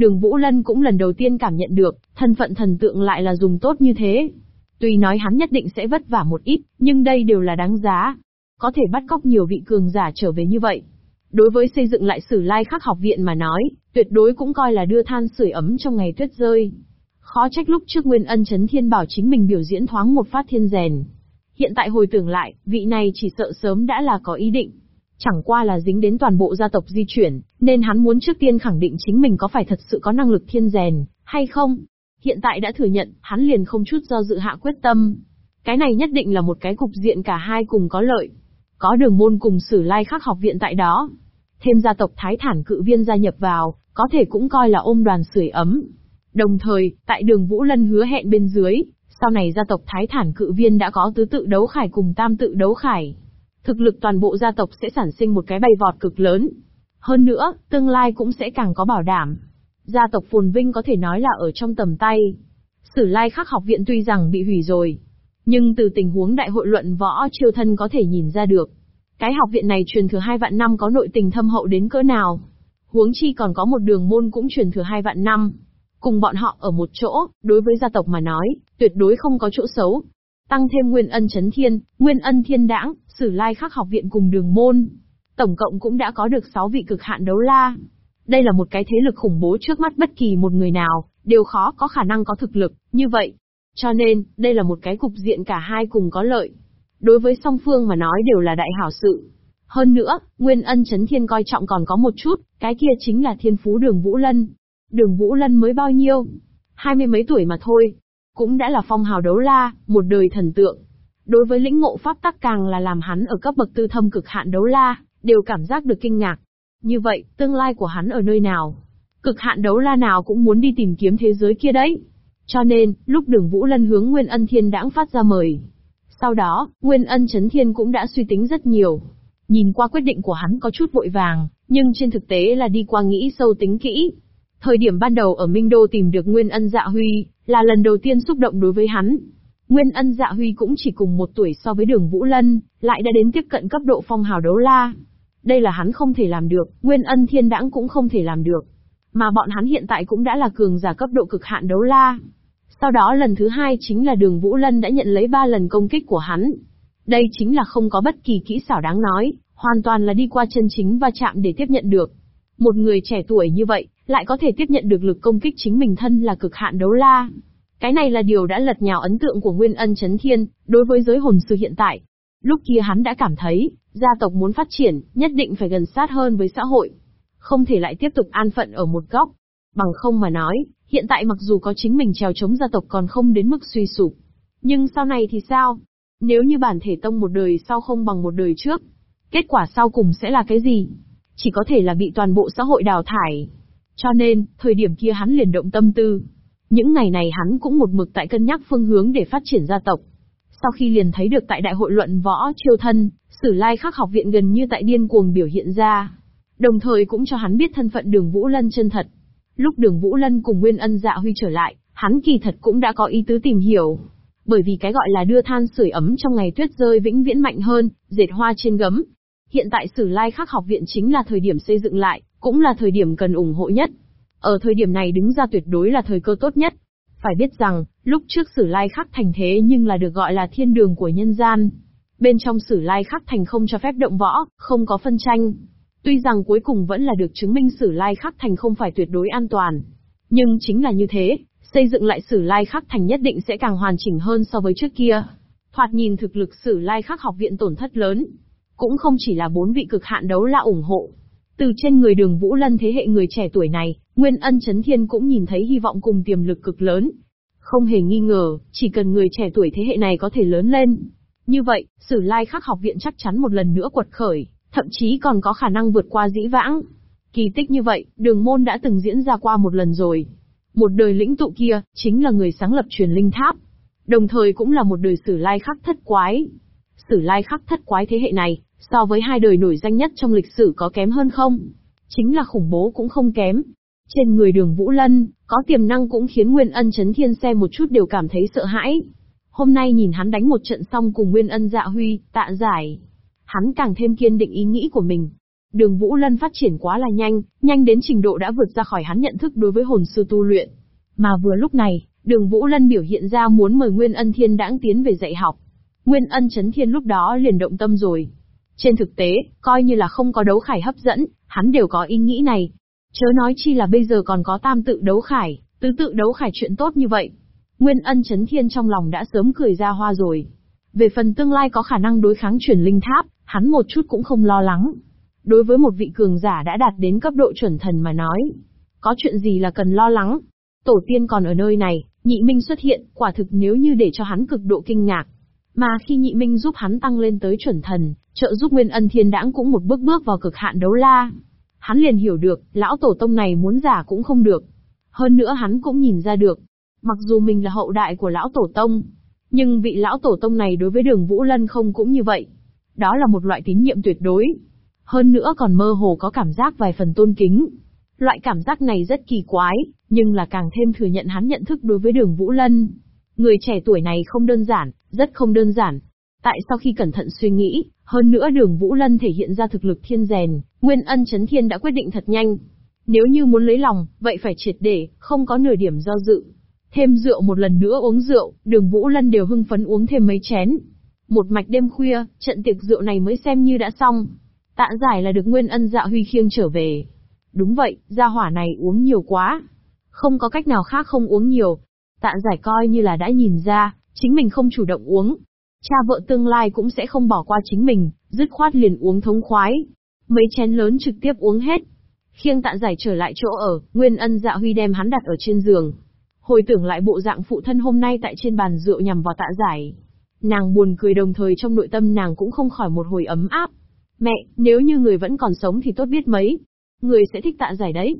Đường Vũ Lân cũng lần đầu tiên cảm nhận được, thân phận thần tượng lại là dùng tốt như thế. Tuy nói hắn nhất định sẽ vất vả một ít, nhưng đây đều là đáng giá. Có thể bắt cóc nhiều vị cường giả trở về như vậy. Đối với xây dựng lại sử lai khắc học viện mà nói, tuyệt đối cũng coi là đưa than sưởi ấm trong ngày tuyết rơi. Khó trách lúc trước Nguyên Ân Chấn Thiên bảo chính mình biểu diễn thoáng một phát thiên rèn. Hiện tại hồi tưởng lại, vị này chỉ sợ sớm đã là có ý định. Chẳng qua là dính đến toàn bộ gia tộc di chuyển, nên hắn muốn trước tiên khẳng định chính mình có phải thật sự có năng lực thiên rèn, hay không. Hiện tại đã thừa nhận, hắn liền không chút do dự hạ quyết tâm. Cái này nhất định là một cái cục diện cả hai cùng có lợi. Có đường môn cùng sử lai khắc học viện tại đó. Thêm gia tộc Thái Thản cự viên gia nhập vào, có thể cũng coi là ôm đoàn sưởi ấm. Đồng thời, tại đường Vũ Lân hứa hẹn bên dưới, sau này gia tộc Thái Thản cự viên đã có tứ tự đấu khải cùng tam tự đấu khải. Thực lực toàn bộ gia tộc sẽ sản sinh một cái bay vọt cực lớn. Hơn nữa, tương lai cũng sẽ càng có bảo đảm. Gia tộc phồn vinh có thể nói là ở trong tầm tay. Sử lai khắc học viện tuy rằng bị hủy rồi. Nhưng từ tình huống đại hội luận võ triều thân có thể nhìn ra được. Cái học viện này truyền thừa hai vạn năm có nội tình thâm hậu đến cỡ nào. Huống chi còn có một đường môn cũng truyền thừa hai vạn năm. Cùng bọn họ ở một chỗ, đối với gia tộc mà nói, tuyệt đối không có chỗ xấu. Tăng thêm Nguyên Ân Chấn Thiên, Nguyên Ân Thiên Đãng, Sử Lai Khắc học viện cùng đường môn. Tổng cộng cũng đã có được 6 vị cực hạn đấu la. Đây là một cái thế lực khủng bố trước mắt bất kỳ một người nào, đều khó có khả năng có thực lực, như vậy. Cho nên, đây là một cái cục diện cả hai cùng có lợi. Đối với song phương mà nói đều là đại hảo sự. Hơn nữa, Nguyên Ân Chấn Thiên coi trọng còn có một chút, cái kia chính là thiên phú đường Vũ Lân. Đường Vũ Lân mới bao nhiêu? Hai mươi mấy tuổi mà thôi. Cũng đã là phong hào đấu la, một đời thần tượng. Đối với lĩnh ngộ pháp tắc càng là làm hắn ở cấp bậc tư thâm cực hạn đấu la, đều cảm giác được kinh ngạc. Như vậy, tương lai của hắn ở nơi nào? Cực hạn đấu la nào cũng muốn đi tìm kiếm thế giới kia đấy. Cho nên, lúc đường Vũ Lân hướng Nguyên Ân Thiên đãng phát ra mời. Sau đó, Nguyên Ân Chấn Thiên cũng đã suy tính rất nhiều. Nhìn qua quyết định của hắn có chút vội vàng, nhưng trên thực tế là đi qua nghĩ sâu tính kỹ. Thời điểm ban đầu ở Minh Đô tìm được Nguyên Ân Dạ Huy, là lần đầu tiên xúc động đối với hắn. Nguyên Ân Dạ Huy cũng chỉ cùng một tuổi so với đường Vũ Lân, lại đã đến tiếp cận cấp độ phong hào đấu la. Đây là hắn không thể làm được, Nguyên Ân Thiên Đãng cũng không thể làm được. Mà bọn hắn hiện tại cũng đã là cường giả cấp độ cực hạn đấu la. Sau đó lần thứ hai chính là đường Vũ Lân đã nhận lấy ba lần công kích của hắn. Đây chính là không có bất kỳ kỹ xảo đáng nói, hoàn toàn là đi qua chân chính và chạm để tiếp nhận được. Một người trẻ tuổi như vậy, lại có thể tiếp nhận được lực công kích chính mình thân là cực hạn đấu la. Cái này là điều đã lật nhào ấn tượng của Nguyên Ân Chấn Thiên, đối với giới hồn sư hiện tại. Lúc kia hắn đã cảm thấy, gia tộc muốn phát triển, nhất định phải gần sát hơn với xã hội. Không thể lại tiếp tục an phận ở một góc. Bằng không mà nói, hiện tại mặc dù có chính mình trèo chống gia tộc còn không đến mức suy sụp. Nhưng sau này thì sao? Nếu như bản thể tông một đời sau không bằng một đời trước, kết quả sau cùng sẽ là cái gì? Chỉ có thể là bị toàn bộ xã hội đào thải. Cho nên, thời điểm kia hắn liền động tâm tư. Những ngày này hắn cũng một mực tại cân nhắc phương hướng để phát triển gia tộc. Sau khi liền thấy được tại đại hội luận võ chiêu thân, sử lai khắc học viện gần như tại điên cuồng biểu hiện ra. Đồng thời cũng cho hắn biết thân phận đường Vũ Lân chân thật. Lúc đường Vũ Lân cùng Nguyên Ân Dạ Huy trở lại, hắn kỳ thật cũng đã có ý tứ tìm hiểu. Bởi vì cái gọi là đưa than sưởi ấm trong ngày tuyết rơi vĩnh viễn mạnh hơn, dệt hoa trên gấm. Hiện tại Sử Lai Khắc học viện chính là thời điểm xây dựng lại, cũng là thời điểm cần ủng hộ nhất. Ở thời điểm này đứng ra tuyệt đối là thời cơ tốt nhất. Phải biết rằng, lúc trước Sử Lai Khắc thành thế nhưng là được gọi là thiên đường của nhân gian. Bên trong Sử Lai Khắc thành không cho phép động võ, không có phân tranh. Tuy rằng cuối cùng vẫn là được chứng minh Sử Lai Khắc thành không phải tuyệt đối an toàn. Nhưng chính là như thế, xây dựng lại Sử Lai Khắc thành nhất định sẽ càng hoàn chỉnh hơn so với trước kia. Thoạt nhìn thực lực Sử Lai Khắc học viện tổn thất lớn, cũng không chỉ là bốn vị cực hạn đấu la ủng hộ. Từ trên người đường Vũ Lân thế hệ người trẻ tuổi này, Nguyên Ân Chấn Thiên cũng nhìn thấy hy vọng cùng tiềm lực cực lớn. Không hề nghi ngờ, chỉ cần người trẻ tuổi thế hệ này có thể lớn lên. Như vậy, Sử Lai Khắc học viện chắc chắn một lần nữa quật khởi, thậm chí còn có khả năng vượt qua dĩ vãng. Kỳ tích như vậy, đường môn đã từng diễn ra qua một lần rồi. Một đời lĩnh tụ kia, chính là người sáng lập truyền linh tháp. Đồng thời cũng là một đời sử lai khắc thất quái. Sử lai khắc thất quái thế hệ này, so với hai đời nổi danh nhất trong lịch sử có kém hơn không? Chính là khủng bố cũng không kém. Trên người đường Vũ Lân, có tiềm năng cũng khiến Nguyên Ân Chấn Thiên xem một chút đều cảm thấy sợ hãi. Hôm nay nhìn hắn đánh một trận xong cùng Nguyên Ân Dạ Huy, tạ giải. Hắn càng thêm kiên định ý nghĩ của mình. Đường Vũ Lân phát triển quá là nhanh, nhanh đến trình độ đã vượt ra khỏi hắn nhận thức đối với hồn sư tu luyện. Mà vừa lúc này, đường Vũ Lân biểu hiện ra muốn mời Nguyên Ân Thiên đãng tiến về dạy học. Nguyên Ân Chấn Thiên lúc đó liền động tâm rồi. Trên thực tế, coi như là không có đấu khải hấp dẫn, hắn đều có ý nghĩ này. Chớ nói chi là bây giờ còn có tam tự đấu khải, tứ tự đấu khải chuyện tốt như vậy. Nguyên Ân Chấn Thiên trong lòng đã sớm cười ra hoa rồi. Về phần tương lai có khả năng đối kháng chuyển linh tháp, hắn một chút cũng không lo lắng. Đối với một vị cường giả đã đạt đến cấp độ chuẩn thần mà nói, có chuyện gì là cần lo lắng. Tổ tiên còn ở nơi này, nhị minh xuất hiện, quả thực nếu như để cho hắn cực độ kinh ngạc. Mà khi nhị minh giúp hắn tăng lên tới chuẩn thần, trợ giúp Nguyên Ân Thiên Đãng cũng một bước bước vào cực hạn đấu la. Hắn liền hiểu được, lão tổ tông này muốn giả cũng không được. Hơn nữa hắn cũng nhìn ra được, mặc dù mình là hậu đại của lão tổ tông, nhưng vị lão tổ tông này đối với đường Vũ Lân không cũng như vậy. Đó là một loại tín nhiệm tuyệt đối. Hơn nữa còn mơ hồ có cảm giác vài phần tôn kính. Loại cảm giác này rất kỳ quái, nhưng là càng thêm thừa nhận hắn nhận thức đối với đường Vũ Lân. Người trẻ tuổi này không đơn giản, rất không đơn giản. Tại sau khi cẩn thận suy nghĩ, hơn nữa đường Vũ Lân thể hiện ra thực lực thiên rèn, Nguyên Ân Chấn Thiên đã quyết định thật nhanh. Nếu như muốn lấy lòng, vậy phải triệt để, không có nửa điểm do dự. Thêm rượu một lần nữa uống rượu, đường Vũ Lân đều hưng phấn uống thêm mấy chén. Một mạch đêm khuya, trận tiệc rượu này mới xem như đã xong. Tạ giải là được Nguyên Ân Dạ Huy khiêng trở về. Đúng vậy, gia hỏa này uống nhiều quá. Không có cách nào khác không uống nhiều. Tạ giải coi như là đã nhìn ra, chính mình không chủ động uống. Cha vợ tương lai cũng sẽ không bỏ qua chính mình, dứt khoát liền uống thống khoái. Mấy chén lớn trực tiếp uống hết. Khiêng tạ giải trở lại chỗ ở, Nguyên Ân Dạ Huy đem hắn đặt ở trên giường. Hồi tưởng lại bộ dạng phụ thân hôm nay tại trên bàn rượu nhằm vào tạ giải. Nàng buồn cười đồng thời trong nội tâm nàng cũng không khỏi một hồi ấm áp. Mẹ, nếu như người vẫn còn sống thì tốt biết mấy. Người sẽ thích tạ giải đấy.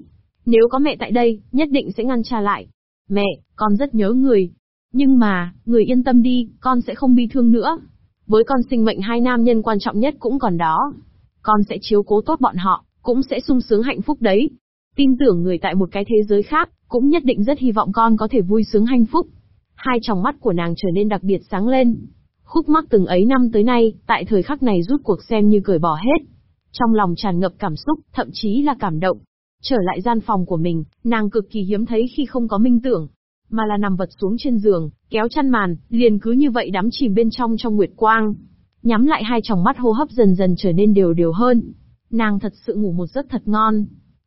Nếu có mẹ tại đây, nhất định sẽ ngăn cha lại. Mẹ, con rất nhớ người. Nhưng mà, người yên tâm đi, con sẽ không bi thương nữa. Với con sinh mệnh hai nam nhân quan trọng nhất cũng còn đó. Con sẽ chiếu cố tốt bọn họ, cũng sẽ sung sướng hạnh phúc đấy. Tin tưởng người tại một cái thế giới khác, cũng nhất định rất hy vọng con có thể vui sướng hạnh phúc. Hai tròng mắt của nàng trở nên đặc biệt sáng lên. Khúc mắc từng ấy năm tới nay, tại thời khắc này rút cuộc xem như cởi bỏ hết. Trong lòng tràn ngập cảm xúc, thậm chí là cảm động. Trở lại gian phòng của mình, nàng cực kỳ hiếm thấy khi không có minh tưởng, mà là nằm vật xuống trên giường, kéo chăn màn, liền cứ như vậy đắm chìm bên trong trong nguyệt quang. Nhắm lại hai tròng mắt hô hấp dần dần trở nên đều đều hơn. Nàng thật sự ngủ một giấc thật ngon.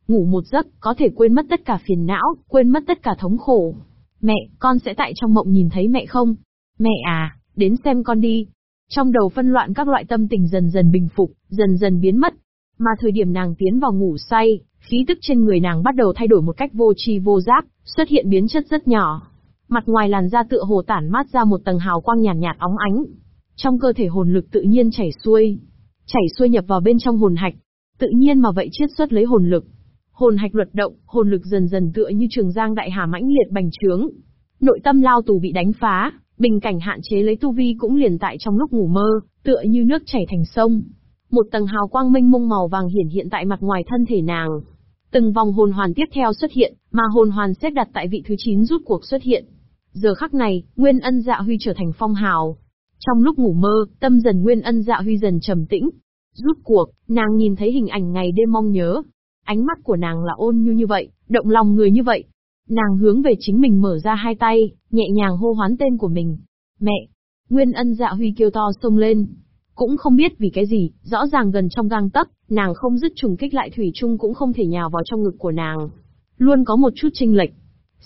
Ngủ một giấc, có thể quên mất tất cả phiền não, quên mất tất cả thống khổ. Mẹ, con sẽ tại trong mộng nhìn thấy mẹ không? Mẹ à, đến xem con đi. Trong đầu phân loạn các loại tâm tình dần dần bình phục, dần dần biến mất. Mà thời điểm nàng tiến vào ngủ say, khí tức trên người nàng bắt đầu thay đổi một cách vô tri vô giác, xuất hiện biến chất rất nhỏ. Mặt ngoài làn da tựa hồ tản mát ra một tầng hào quang nhàn nhạt, nhạt óng ánh. Trong cơ thể hồn lực tự nhiên chảy xuôi, chảy xuôi nhập vào bên trong hồn hạch, tự nhiên mà vậy chiết xuất lấy hồn lực. Hồn hạch luật động, hồn lực dần dần tựa như trường giang đại hà mãnh liệt bành trướng. Nội tâm lao tù bị đánh phá, bình cảnh hạn chế lấy tu vi cũng liền tại trong lúc ngủ mơ, tựa như nước chảy thành sông. Một tầng hào quang minh mông màu vàng hiển hiện tại mặt ngoài thân thể nàng. Từng vòng hồn hoàn tiếp theo xuất hiện, mà hồn hoàn xếp đặt tại vị thứ 9 rút cuộc xuất hiện. Giờ khắc này, Nguyên Ân Dạ Huy trở thành phong hào. Trong lúc ngủ mơ, tâm dần Nguyên Ân Dạ Huy dần trầm tĩnh. Rút cuộc, nàng nhìn thấy hình ảnh ngày đêm mong nhớ, Ánh mắt của nàng là ôn nhu như vậy, động lòng người như vậy. Nàng hướng về chính mình mở ra hai tay, nhẹ nhàng hô hoán tên của mình. Mẹ! Nguyên ân dạ huy kêu to xông lên. Cũng không biết vì cái gì, rõ ràng gần trong gang tấc, nàng không dứt trùng kích lại thủy chung cũng không thể nhào vào trong ngực của nàng. Luôn có một chút chênh lệch.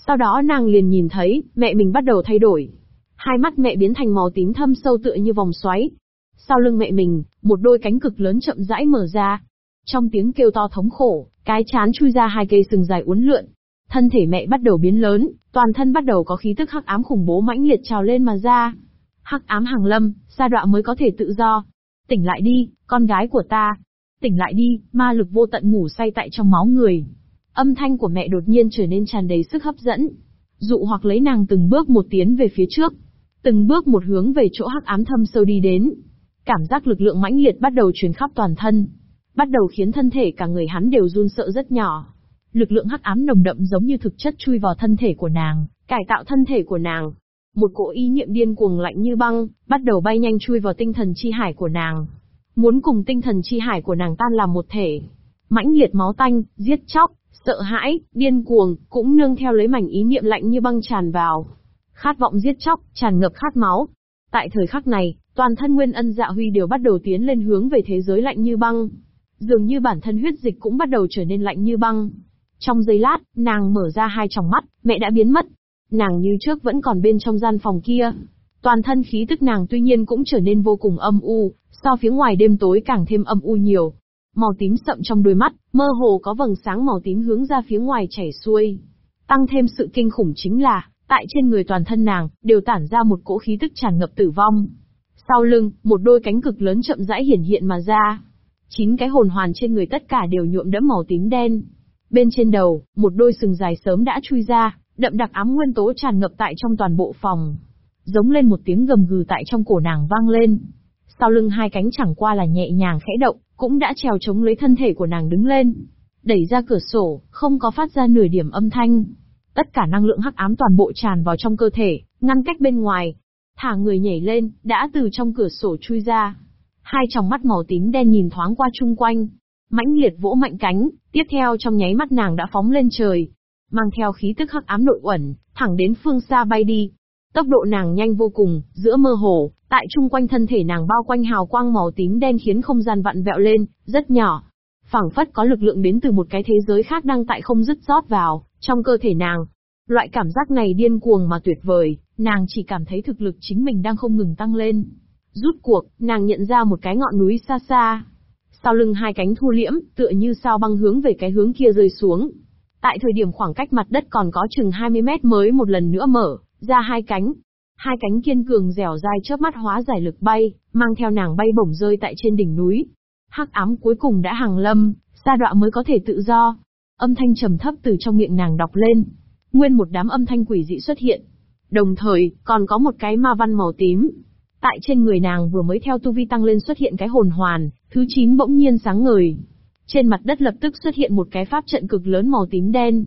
Sau đó nàng liền nhìn thấy, mẹ mình bắt đầu thay đổi. Hai mắt mẹ biến thành màu tím thâm sâu tựa như vòng xoáy. Sau lưng mẹ mình, một đôi cánh cực lớn chậm rãi mở ra, trong tiếng kêu to thống khổ, cái chán chui ra hai cây sừng dài uốn lượn. Thân thể mẹ bắt đầu biến lớn, toàn thân bắt đầu có khí tức hắc ám khủng bố mãnh liệt trào lên mà ra. Hắc ám hàng lâm, sa đọa mới có thể tự do. Tỉnh lại đi, con gái của ta. Tỉnh lại đi, ma lực vô tận ngủ say tại trong máu người. Âm thanh của mẹ đột nhiên trở nên tràn đầy sức hấp dẫn. Dụ hoặc lấy nàng từng bước một tiến về phía trước. Từng bước một hướng về chỗ hắc ám thâm sâu đi đến. Cảm giác lực lượng mãnh liệt bắt đầu truyền khắp toàn thân bắt đầu khiến thân thể cả người hắn đều run sợ rất nhỏ. Lực lượng hắc ám nồng đậm giống như thực chất chui vào thân thể của nàng, cải tạo thân thể của nàng. Một cỗ ý niệm điên cuồng lạnh như băng, bắt đầu bay nhanh chui vào tinh thần chi hải của nàng. muốn cùng tinh thần chi hải của nàng tan làm một thể. Mãnh liệt máu tanh, giết chóc, sợ hãi, điên cuồng, cũng nương theo lấy mảnh ý niệm lạnh như băng tràn vào. Khát vọng giết chóc, tràn ngập khát máu. Tại thời khắc này, toàn thân Nguyên Ân Dạ Huy đều bắt đầu tiến lên hướng về thế giới lạnh như băng. Dường như bản thân huyết dịch cũng bắt đầu trở nên lạnh như băng. Trong giây lát, nàng mở ra hai tròng mắt, mẹ đã biến mất. Nàng như trước vẫn còn bên trong gian phòng kia. Toàn thân khí tức nàng tuy nhiên cũng trở nên vô cùng âm u, so phía ngoài đêm tối càng thêm âm u nhiều. Màu tím sậm trong đôi mắt, mơ hồ có vầng sáng màu tím hướng ra phía ngoài chảy xuôi. Tăng thêm sự kinh khủng chính là, tại trên người toàn thân nàng, đều tản ra một cỗ khí tức tràn ngập tử vong. Sau lưng, một đôi cánh cực lớn chậm rãi hiển hiện mà ra. Chín cái hồn hoàn trên người tất cả đều nhuộm đẫm màu tím đen. Bên trên đầu, một đôi sừng dài sớm đã chui ra, đậm đặc ám nguyên tố tràn ngập tại trong toàn bộ phòng. Giống lên một tiếng gầm gừ tại trong cổ nàng vang lên. Sau lưng hai cánh chẳng qua là nhẹ nhàng khẽ động, cũng đã trèo chống lấy thân thể của nàng đứng lên. Đẩy ra cửa sổ, không có phát ra nửa điểm âm thanh. Tất cả năng lượng hắc ám toàn bộ tràn vào trong cơ thể, ngăn cách bên ngoài. Thả người nhảy lên, đã từ trong cửa sổ chui ra. Hai tròng mắt màu tím đen nhìn thoáng qua chung quanh. mãnh liệt vỗ mạnh cánh, tiếp theo trong nháy mắt nàng đã phóng lên trời. Mang theo khí tức hắc ám nội uẩn, thẳng đến phương xa bay đi. Tốc độ nàng nhanh vô cùng, giữa mơ hồ, tại chung quanh thân thể nàng bao quanh hào quang màu tím đen khiến không gian vặn vẹo lên, rất nhỏ. phảng phất có lực lượng đến từ một cái thế giới khác đang tại không dứt rót vào, trong cơ thể nàng. Loại cảm giác này điên cuồng mà tuyệt vời, nàng chỉ cảm thấy thực lực chính mình đang không ngừng tăng lên. Rút cuộc, nàng nhận ra một cái ngọn núi xa xa. Sau lưng hai cánh thu liễm, tựa như sao băng hướng về cái hướng kia rơi xuống. Tại thời điểm khoảng cách mặt đất còn có chừng 20 mét mới một lần nữa mở, ra hai cánh. Hai cánh kiên cường dẻo dai chớp mắt hóa giải lực bay, mang theo nàng bay bổng rơi tại trên đỉnh núi. Hắc ám cuối cùng đã hàng lâm, sa đọa mới có thể tự do. Âm thanh trầm thấp từ trong miệng nàng đọc lên. Nguyên một đám âm thanh quỷ dị xuất hiện. Đồng thời, còn có một cái ma văn màu tím. Tại trên người nàng vừa mới theo tu vi tăng lên xuất hiện cái hồn hoàn, thứ chín bỗng nhiên sáng ngời. Trên mặt đất lập tức xuất hiện một cái pháp trận cực lớn màu tím đen.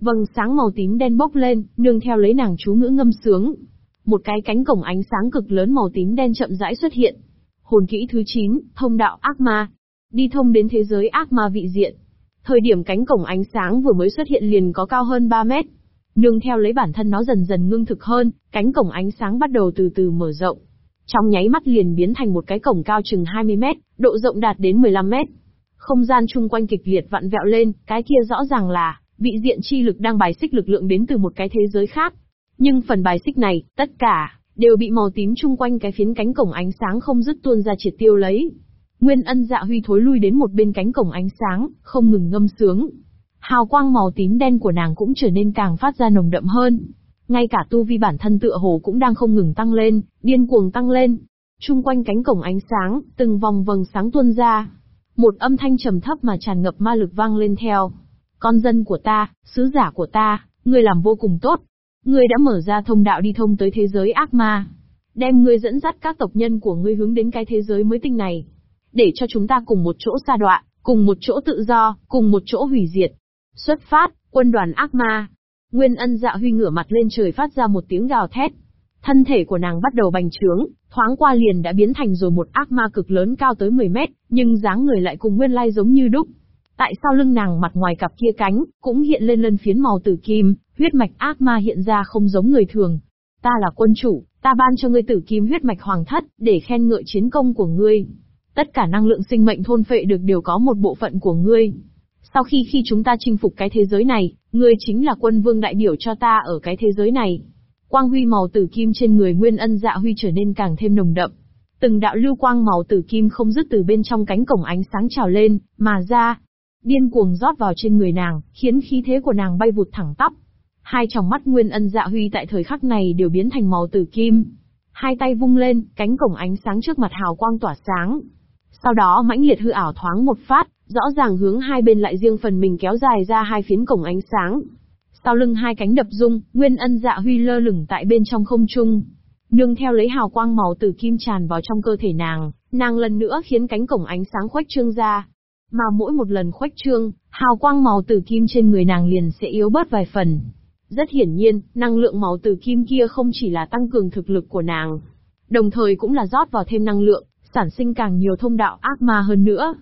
Vầng sáng màu tím đen bốc lên, nương theo lấy nàng chú ngữ ngâm sướng. Một cái cánh cổng ánh sáng cực lớn màu tím đen chậm rãi xuất hiện. Hồn kỹ thứ 9, thông đạo ác ma. Đi thông đến thế giới ác ma vị diện. Thời điểm cánh cổng ánh sáng vừa mới xuất hiện liền có cao hơn 3 mét. Nương theo lấy bản thân nó dần dần ngưng thực hơn, cánh cổng ánh sáng bắt đầu từ từ mở rộng. Trong nháy mắt liền biến thành một cái cổng cao chừng 20 mét, độ rộng đạt đến 15 mét. Không gian chung quanh kịch liệt vặn vẹo lên, cái kia rõ ràng là, vị diện chi lực đang bài xích lực lượng đến từ một cái thế giới khác. Nhưng phần bài xích này, tất cả, đều bị màu tím chung quanh cái phiến cánh cổng ánh sáng không dứt tuôn ra triệt tiêu lấy. Nguyên ân dạ huy thối lui đến một bên cánh cổng ánh sáng, không ngừng ngâm sướng. Hào quang màu tím đen của nàng cũng trở nên càng phát ra nồng đậm hơn. Ngay cả tu vi bản thân tựa hồ cũng đang không ngừng tăng lên, điên cuồng tăng lên. Trung quanh cánh cổng ánh sáng, từng vòng vầng sáng tuôn ra. Một âm thanh trầm thấp mà tràn ngập ma lực vang lên theo. Con dân của ta, sứ giả của ta, ngươi làm vô cùng tốt. Ngươi đã mở ra thông đạo đi thông tới thế giới ác ma. Đem ngươi dẫn dắt các tộc nhân của ngươi hướng đến cái thế giới mới tinh này. Để cho chúng ta cùng một chỗ xa đoạn, cùng một chỗ tự do, cùng một chỗ hủy diệt. Xuất phát, quân đoàn ác ma. Nguyên ân dạ huy ngửa mặt lên trời phát ra một tiếng gào thét. Thân thể của nàng bắt đầu bành trướng, thoáng qua liền đã biến thành rồi một ác ma cực lớn cao tới 10 mét, nhưng dáng người lại cùng nguyên lai giống như đúc. Tại sao lưng nàng mặt ngoài cặp kia cánh, cũng hiện lên lân phiến màu tử kim, huyết mạch ác ma hiện ra không giống người thường. Ta là quân chủ, ta ban cho ngươi tử kim huyết mạch hoàng thất, để khen ngợi chiến công của ngươi. Tất cả năng lượng sinh mệnh thôn phệ được đều có một bộ phận của ngươi. Sau khi khi chúng ta chinh phục cái thế giới này, ngươi chính là quân vương đại biểu cho ta ở cái thế giới này. Quang huy màu tử kim trên người Nguyên Ân Dạ Huy trở nên càng thêm nồng đậm. Từng đạo lưu quang màu tử kim không dứt từ bên trong cánh cổng ánh sáng trào lên, mà ra, điên cuồng rót vào trên người nàng, khiến khí thế của nàng bay vụt thẳng tắp. Hai tròng mắt Nguyên Ân Dạ Huy tại thời khắc này đều biến thành màu tử kim. Hai tay vung lên, cánh cổng ánh sáng trước mặt hào quang tỏa sáng. Sau đó mãnh liệt hư ảo thoáng một phát, rõ ràng hướng hai bên lại riêng phần mình kéo dài ra hai phiến cổng ánh sáng. Sau lưng hai cánh đập rung, Nguyên Ân Dạ Huy lơ lửng tại bên trong không trung. Nương theo lấy hào quang màu tử kim tràn vào trong cơ thể nàng, nàng lần nữa khiến cánh cổng ánh sáng khuếch trương ra. Mà mỗi một lần khuếch trương, hào quang màu tử kim trên người nàng liền sẽ yếu bớt vài phần. Rất hiển nhiên, năng lượng màu tử kim kia không chỉ là tăng cường thực lực của nàng, đồng thời cũng là rót vào thêm năng lượng, sản sinh càng nhiều thông đạo ác ma hơn nữa.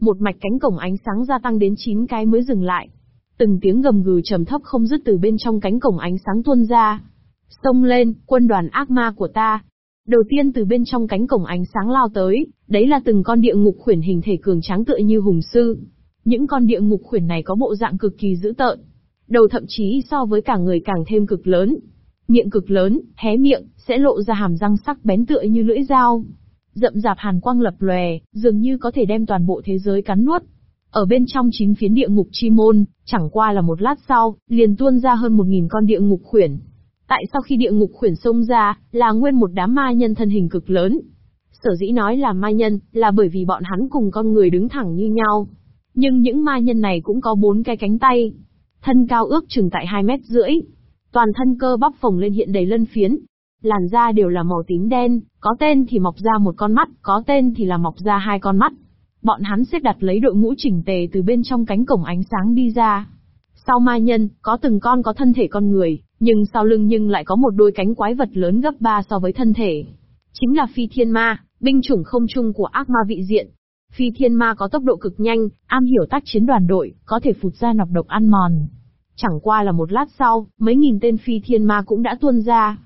Một mạch cánh cổng ánh sáng gia tăng đến 9 cái mới dừng lại. Từng tiếng gầm gừ trầm thấp không dứt từ bên trong cánh cổng ánh sáng tuôn ra. Xông lên, quân đoàn ác ma của ta. Đầu tiên từ bên trong cánh cổng ánh sáng lao tới, đấy là từng con địa ngục khuyển hình thể cường tráng tựa như hùng sư. Những con địa ngục khuyển này có bộ dạng cực kỳ dữ tợn. Đầu thậm chí so với cả người càng thêm cực lớn. Miệng cực lớn, hé miệng, sẽ lộ ra hàm răng sắc bén tựa như lưỡi dao. Rậm rạp hàn quang lập lòe, dường như có thể đem toàn bộ thế giới cắn nuốt. Ở bên trong chín phiến địa ngục chi môn, chẳng qua là một lát sau, liền tuôn ra hơn một nghìn con địa ngục khuyển. Tại sau khi địa ngục khuyển xông ra, là nguyên một đám ma nhân thân hình cực lớn. Sở dĩ nói là ma nhân, là bởi vì bọn hắn cùng con người đứng thẳng như nhau. Nhưng những ma nhân này cũng có bốn cái cánh tay. Thân cao ước chừng tại hai mét rưỡi. Toàn thân cơ bắp phồng lên hiện đầy lân phiến. Làn da đều là màu tím đen, có tên thì mọc ra một con mắt, có tên thì là mọc ra hai con mắt. Bọn hắn xếp đặt lấy đội ngũ chỉnh tề từ bên trong cánh cổng ánh sáng đi ra. Sau ma nhân, có từng con có thân thể con người, nhưng sau lưng nhưng lại có một đôi cánh quái vật lớn gấp ba so với thân thể. Chính là phi thiên ma, binh chủng không chung của ác ma vị diện. Phi thiên ma có tốc độ cực nhanh, am hiểu tác chiến đoàn đội, có thể phụt ra nọc độc ăn mòn. Chẳng qua là một lát sau, mấy nghìn tên phi thiên ma cũng đã tuôn ra.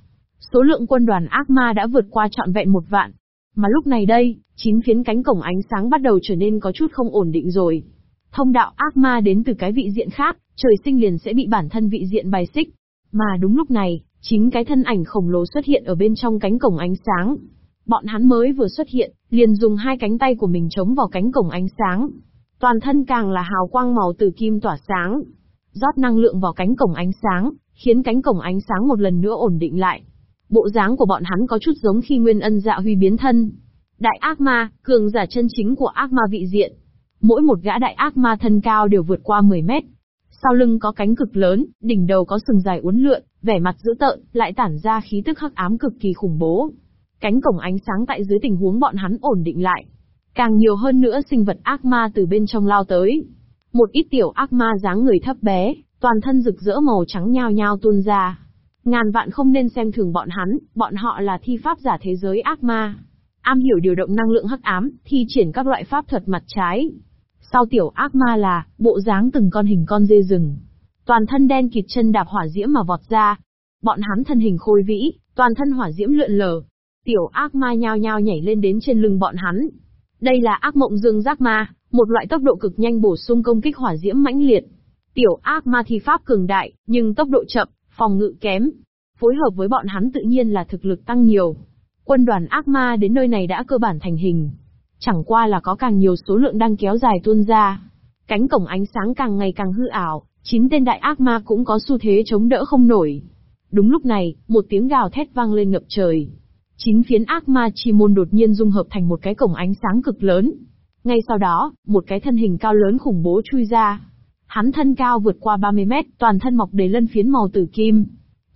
Số lượng quân đoàn ác ma đã vượt qua trọn vẹn một vạn. Mà lúc này đây, chín phiến cánh cổng ánh sáng bắt đầu trở nên có chút không ổn định rồi. Thông đạo ác ma đến từ cái vị diện khác, trời sinh liền sẽ bị bản thân vị diện bài xích. Mà đúng lúc này, chín cái thân ảnh khổng lồ xuất hiện ở bên trong cánh cổng ánh sáng. Bọn hắn mới vừa xuất hiện, liền dùng hai cánh tay của mình chống vào cánh cổng ánh sáng. Toàn thân càng là hào quang màu từ kim tỏa sáng. Rót năng lượng vào cánh cổng ánh sáng, khiến cánh cổng ánh sáng một lần nữa ổn định lại. Bộ dáng của bọn hắn có chút giống khi Nguyên Ân Dạ Huy biến thân. Đại ác ma, cường giả chân chính của ác ma vị diện. Mỗi một gã đại ác ma thân cao đều vượt qua 10 mét. Sau lưng có cánh cực lớn, đỉnh đầu có sừng dài uốn lượn, vẻ mặt dữ tợn, lại tản ra khí tức hắc ám cực kỳ khủng bố. Cánh cổng ánh sáng tại dưới tình huống bọn hắn ổn định lại. Càng nhiều hơn nữa sinh vật ác ma từ bên trong lao tới. Một ít tiểu ác ma dáng người thấp bé, toàn thân rực rỡ màu trắng nhao nhao tuôn ra. Ngàn vạn không nên xem thường bọn hắn, bọn họ là thi pháp giả thế giới ác ma. Am hiểu điều động năng lượng hắc ám, thi triển các loại pháp thuật mặt trái. Sau tiểu ác ma là, bộ dáng từng con hình con dê rừng. Toàn thân đen kịt chân đạp hỏa diễm mà vọt ra. Bọn hắn thân hình khôi vĩ, toàn thân hỏa diễm lượn lờ. Tiểu ác ma nhao nhao nhảy lên đến trên lưng bọn hắn. Đây là ác mộng dương giác ma, một loại tốc độ cực nhanh bổ sung công kích hỏa diễm mãnh liệt. Tiểu ác ma thi pháp cường đại, nhưng tốc độ chậm, phòng ngự kém. Phối hợp với bọn hắn tự nhiên là thực lực tăng nhiều. Quân đoàn ác ma đến nơi này đã cơ bản thành hình. Chẳng qua là có càng nhiều số lượng đang kéo dài tuôn ra. Cánh cổng ánh sáng càng ngày càng hư ảo, chín tên đại ác ma cũng có xu thế chống đỡ không nổi. Đúng lúc này, một tiếng gào thét vang lên ngập trời. Chín phiến ác ma chi môn đột nhiên dung hợp thành một cái cổng ánh sáng cực lớn. Ngay sau đó, một cái thân hình cao lớn khủng bố chui ra. Hắn thân cao vượt qua 30 mét, toàn thân mọc đầy lân phiến màu tử kim.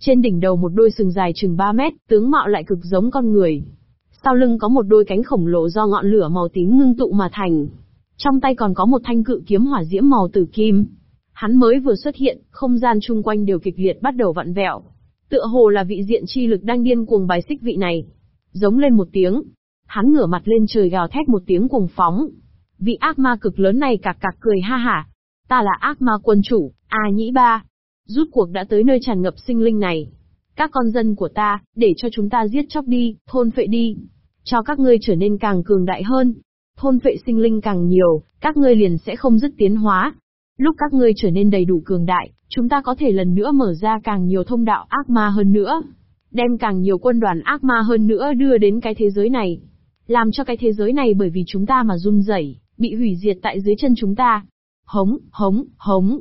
Trên đỉnh đầu một đôi sừng dài chừng 3 mét, tướng mạo lại cực giống con người. Sau lưng có một đôi cánh khổng lồ do ngọn lửa màu tím ngưng tụ mà thành. Trong tay còn có một thanh cự kiếm hỏa diễm màu tử kim. Hắn mới vừa xuất hiện, không gian chung quanh đều kịch liệt bắt đầu vặn vẹo. Tựa hồ là vị diện chi lực đang điên cuồng bài xích vị này. Giống lên một tiếng. Hắn ngửa mặt lên trời gào thét một tiếng cuồng phóng. Vị ác ma cực lớn này cạc cạc cười ha hả. Ta là ác ma quân chủ, A Nhĩ Ba. Rút cuộc đã tới nơi tràn ngập sinh linh này. Các con dân của ta, để cho chúng ta giết chóc đi, thôn phệ đi. Cho các ngươi trở nên càng cường đại hơn. Thôn phệ sinh linh càng nhiều, các ngươi liền sẽ không dứt tiến hóa. Lúc các ngươi trở nên đầy đủ cường đại, chúng ta có thể lần nữa mở ra càng nhiều thông đạo ác ma hơn nữa. Đem càng nhiều quân đoàn ác ma hơn nữa đưa đến cái thế giới này. Làm cho cái thế giới này bởi vì chúng ta mà run rẩy, bị hủy diệt tại dưới chân chúng ta. Hống, hống, hống.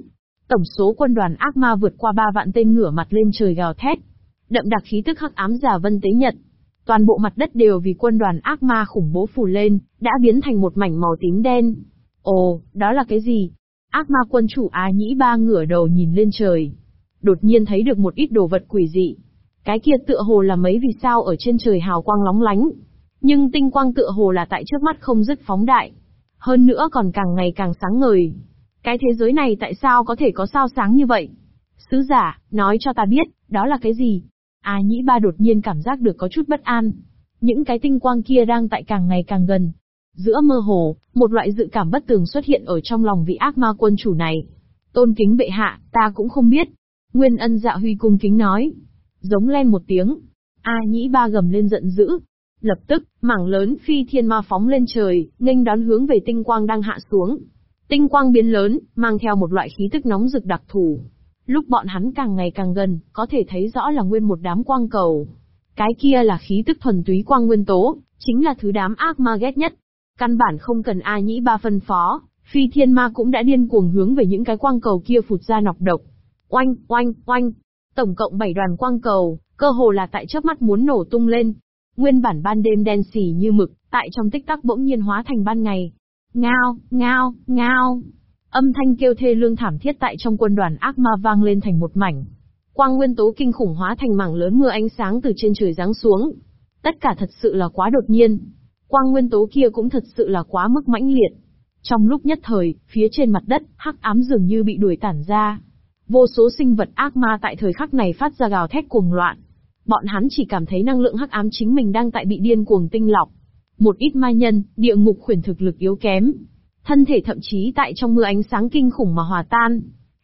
Tổng số quân đoàn ác ma vượt qua ba vạn tên ngửa mặt lên trời gào thét. Đậm đặc khí tức hắc ám giả vân tế nhật. Toàn bộ mặt đất đều vì quân đoàn ác ma khủng bố phủ lên, đã biến thành một mảnh màu tím đen. Ồ, đó là cái gì? Ác ma quân chủ Á Nhĩ Ba ngửa đầu nhìn lên trời. Đột nhiên thấy được một ít đồ vật quỷ dị. Cái kia tựa hồ là mấy vì sao ở trên trời hào quang lóng lánh. Nhưng tinh quang tựa hồ là tại trước mắt không dứt phóng đại. Hơn nữa còn càng ngày càng sáng ngời. Cái thế giới này tại sao có thể có sao sáng như vậy? Sứ giả, nói cho ta biết, đó là cái gì? À nhĩ ba đột nhiên cảm giác được có chút bất an. Những cái tinh quang kia đang tại càng ngày càng gần. Giữa mơ hồ, một loại dự cảm bất tường xuất hiện ở trong lòng vị ác ma quân chủ này. Tôn kính bệ hạ, ta cũng không biết. Nguyên ân dạ huy cung kính nói. Giống len một tiếng. A nhĩ ba gầm lên giận dữ. Lập tức, mảng lớn phi thiên ma phóng lên trời, nghênh đón hướng về tinh quang đang hạ xuống. Tinh quang biến lớn, mang theo một loại khí tức nóng rực đặc thù. Lúc bọn hắn càng ngày càng gần, có thể thấy rõ là nguyên một đám quang cầu. Cái kia là khí tức thuần túy quang nguyên tố, chính là thứ đám ác ma ghét nhất. Căn bản không cần A nhĩ ba phân phó, phi thiên ma cũng đã điên cuồng hướng về những cái quang cầu kia phụt ra nọc độc. Oanh, oanh, oanh. Tổng cộng 7 đoàn quang cầu, cơ hồ là tại chớp mắt muốn nổ tung lên. Nguyên bản ban đêm đen xỉ như mực, tại trong tích tắc bỗng nhiên hóa thành ban ngày. Ngao, ngao, ngao. Âm thanh kêu thê lương thảm thiết tại trong quân đoàn ác ma vang lên thành một mảnh. Quang nguyên tố kinh khủng hóa thành mảng lớn mưa ánh sáng từ trên trời giáng xuống. Tất cả thật sự là quá đột nhiên. Quang nguyên tố kia cũng thật sự là quá mức mãnh liệt. Trong lúc nhất thời, phía trên mặt đất, hắc ám dường như bị đuổi tản ra. Vô số sinh vật ác ma tại thời khắc này phát ra gào thét cuồng loạn. Bọn hắn chỉ cảm thấy năng lượng hắc ám chính mình đang tại bị điên cuồng tinh lọc. Một ít ma nhân, địa ngục khuyển thực lực yếu kém. Thân thể thậm chí tại trong mưa ánh sáng kinh khủng mà hòa tan.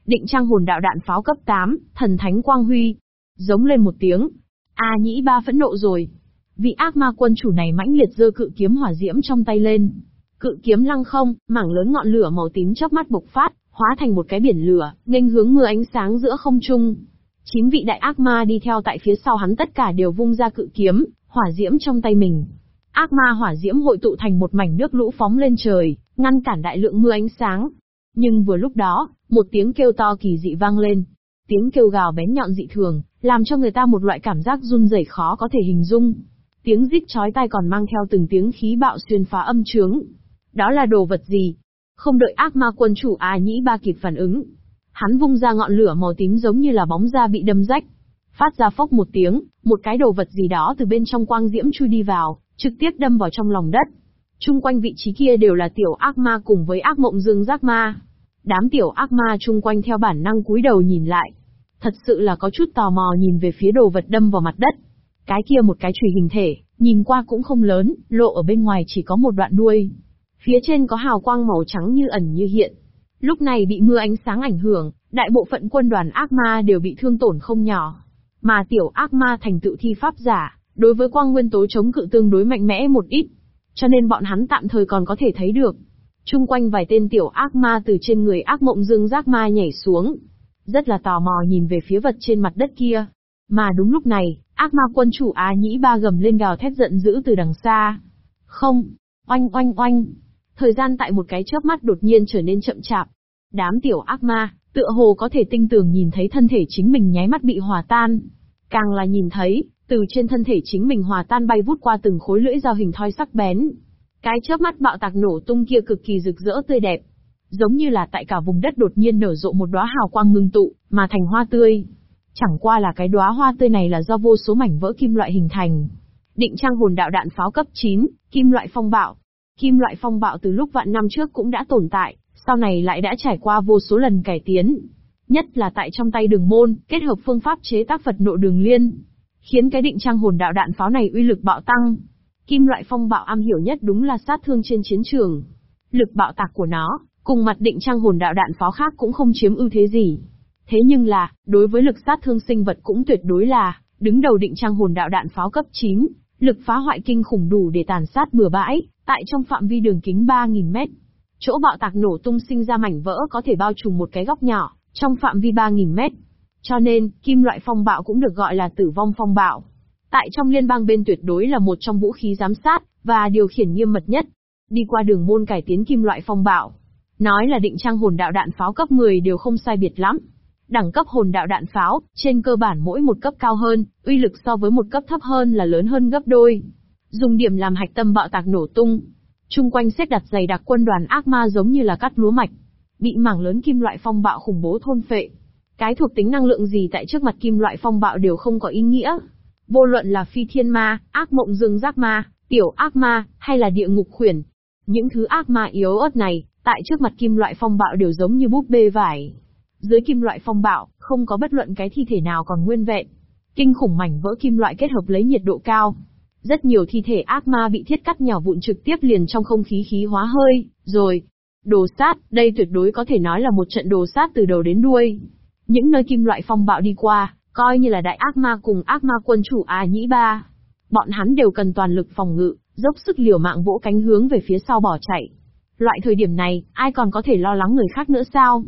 Định trang hồn đạo đạn pháo cấp 8, thần thánh quang huy. Giống lên một tiếng. A nhĩ ba phẫn nộ rồi. Vị ác ma quân chủ này mãnh liệt giơ cự kiếm hỏa diễm trong tay lên. Cự kiếm lăng không, mảng lớn ngọn lửa màu tím chớp mắt bộc phát, hóa thành một cái biển lửa, nghênh hướng mưa ánh sáng giữa không trung. Chín vị đại ác ma đi theo tại phía sau hắn tất cả đều vung ra cự kiếm, hỏa diễm trong tay mình. Ác ma hỏa diễm hội tụ thành một mảnh nước lũ phóng lên trời, ngăn cản đại lượng mưa ánh sáng. Nhưng vừa lúc đó, một tiếng kêu to kỳ dị vang lên. Tiếng kêu gào bén nhọn dị thường, làm cho người ta một loại cảm giác run rẩy khó có thể hình dung. Tiếng rít chói tai còn mang theo từng tiếng khí bạo xuyên phá âm trướng. Đó là đồ vật gì? Không đợi ác ma quân chủ A Nhĩ Ba kịp phản ứng. Hắn vung ra ngọn lửa màu tím giống như là bóng da bị đâm rách. Phát ra phốc một tiếng, một cái đồ vật gì đó từ bên trong quang diễm chui đi vào, trực tiếp đâm vào trong lòng đất. Trung quanh vị trí kia đều là tiểu ác ma cùng với ác mộng dương giác ma. Đám tiểu ác ma chung quanh theo bản năng cúi đầu nhìn lại. Thật sự là có chút tò mò nhìn về phía đồ vật đâm vào mặt đất. Cái kia một cái chùy hình thể, nhìn qua cũng không lớn, lộ ở bên ngoài chỉ có một đoạn đuôi. Phía trên có hào quang màu trắng như ẩn như hiện. Lúc này bị mưa ánh sáng ảnh hưởng, đại bộ phận quân đoàn ác ma đều bị thương tổn không nhỏ. Mà tiểu ác ma thành tựu thi pháp giả, đối với quang nguyên tố chống cự tương đối mạnh mẽ một ít. Cho nên bọn hắn tạm thời còn có thể thấy được. Trung quanh vài tên tiểu ác ma từ trên người ác mộng dương giác ma nhảy xuống. Rất là tò mò nhìn về phía vật trên mặt đất kia. Mà đúng lúc này, ác ma quân chủ Á Nhĩ Ba gầm lên gào thét giận dữ từ đằng xa. Không, oanh oanh oanh. Thời gian tại một cái chớp mắt đột nhiên trở nên chậm chạp. Đám tiểu ác ma, tựa hồ có thể tinh tường nhìn thấy thân thể chính mình nháy mắt bị hòa tan. Càng là nhìn thấy, từ trên thân thể chính mình hòa tan bay vút qua từng khối lưỡi dao hình thoi sắc bén. Cái chớp mắt bạo tạc nổ tung kia cực kỳ rực rỡ tươi đẹp. Giống như là tại cả vùng đất đột nhiên nở rộ một đóa hào quang ngưng tụ, mà thành hoa tươi. Chẳng qua là cái đóa hoa tươi này là do vô số mảnh vỡ kim loại hình thành. Định trang hồn đạo đạn pháo cấp 9, kim loại phong bạo. Kim loại phong bạo từ lúc vạn năm trước cũng đã tồn tại, sau này lại đã trải qua vô số lần cải tiến. Nhất là tại trong tay đường môn, kết hợp phương pháp chế tác Phật nộ đường liên khiến cái định trang hồn đạo đạn pháo này uy lực bạo tăng. Kim loại phong bạo am hiểu nhất đúng là sát thương trên chiến trường. Lực bạo tạc của nó, cùng mặt định trang hồn đạo đạn pháo khác cũng không chiếm ưu thế gì. Thế nhưng là, đối với lực sát thương sinh vật cũng tuyệt đối là, đứng đầu định trang hồn đạo đạn pháo cấp 9, lực phá hoại kinh khủng đủ để tàn sát bừa bãi, tại trong phạm vi đường kính 3.000 mét. Chỗ bạo tạc nổ tung sinh ra mảnh vỡ có thể bao trùm một cái góc nhỏ, trong phạm vi 3.000 mét. Cho nên, kim loại phong bạo cũng được gọi là tử vong phong bạo. Tại trong liên bang bên tuyệt đối là một trong vũ khí giám sát, và điều khiển nghiêm mật nhất. Đi qua đường môn cải tiến kim loại phong bạo. Nói là định trang hồn đạo đạn pháo cấp 10 đều không sai biệt lắm. Đẳng cấp hồn đạo đạn pháo, trên cơ bản mỗi một cấp cao hơn, uy lực so với một cấp thấp hơn là lớn hơn gấp đôi. Dùng điểm làm hạch tâm bạo tạc nổ tung. Trung quanh xếp đặt dày đặc quân đoàn ác ma giống như là cắt lúa mạch. Bị mảng lớn kim loại phong bạo khủng bố thôn phệ. Cái thuộc tính năng lượng gì tại trước mặt kim loại phong bạo đều không có ý nghĩa. Vô luận là phi thiên ma, ác mộng dương giác ma, tiểu ác ma, hay là địa ngục khuyển. Những thứ ác ma yếu ớt này, tại trước mặt kim loại phong bạo đều giống như búp bê vải. Dưới kim loại phong bạo, không có bất luận cái thi thể nào còn nguyên vẹn. Kinh khủng mảnh vỡ kim loại kết hợp lấy nhiệt độ cao. Rất nhiều thi thể ác ma bị thiết cắt nhỏ vụn trực tiếp liền trong không khí khí hóa hơi, rồi. Đồ sát, đây tuyệt đối có thể nói là một trận đồ sát từ đầu đến đuôi. Những nơi kim loại phong bạo đi qua, coi như là đại ác ma cùng ác ma quân chủ A Nhĩ Ba. Bọn hắn đều cần toàn lực phòng ngự, dốc sức liều mạng vỗ cánh hướng về phía sau bỏ chạy. Loại thời điểm này, ai còn có thể lo lắng người khác nữa sao?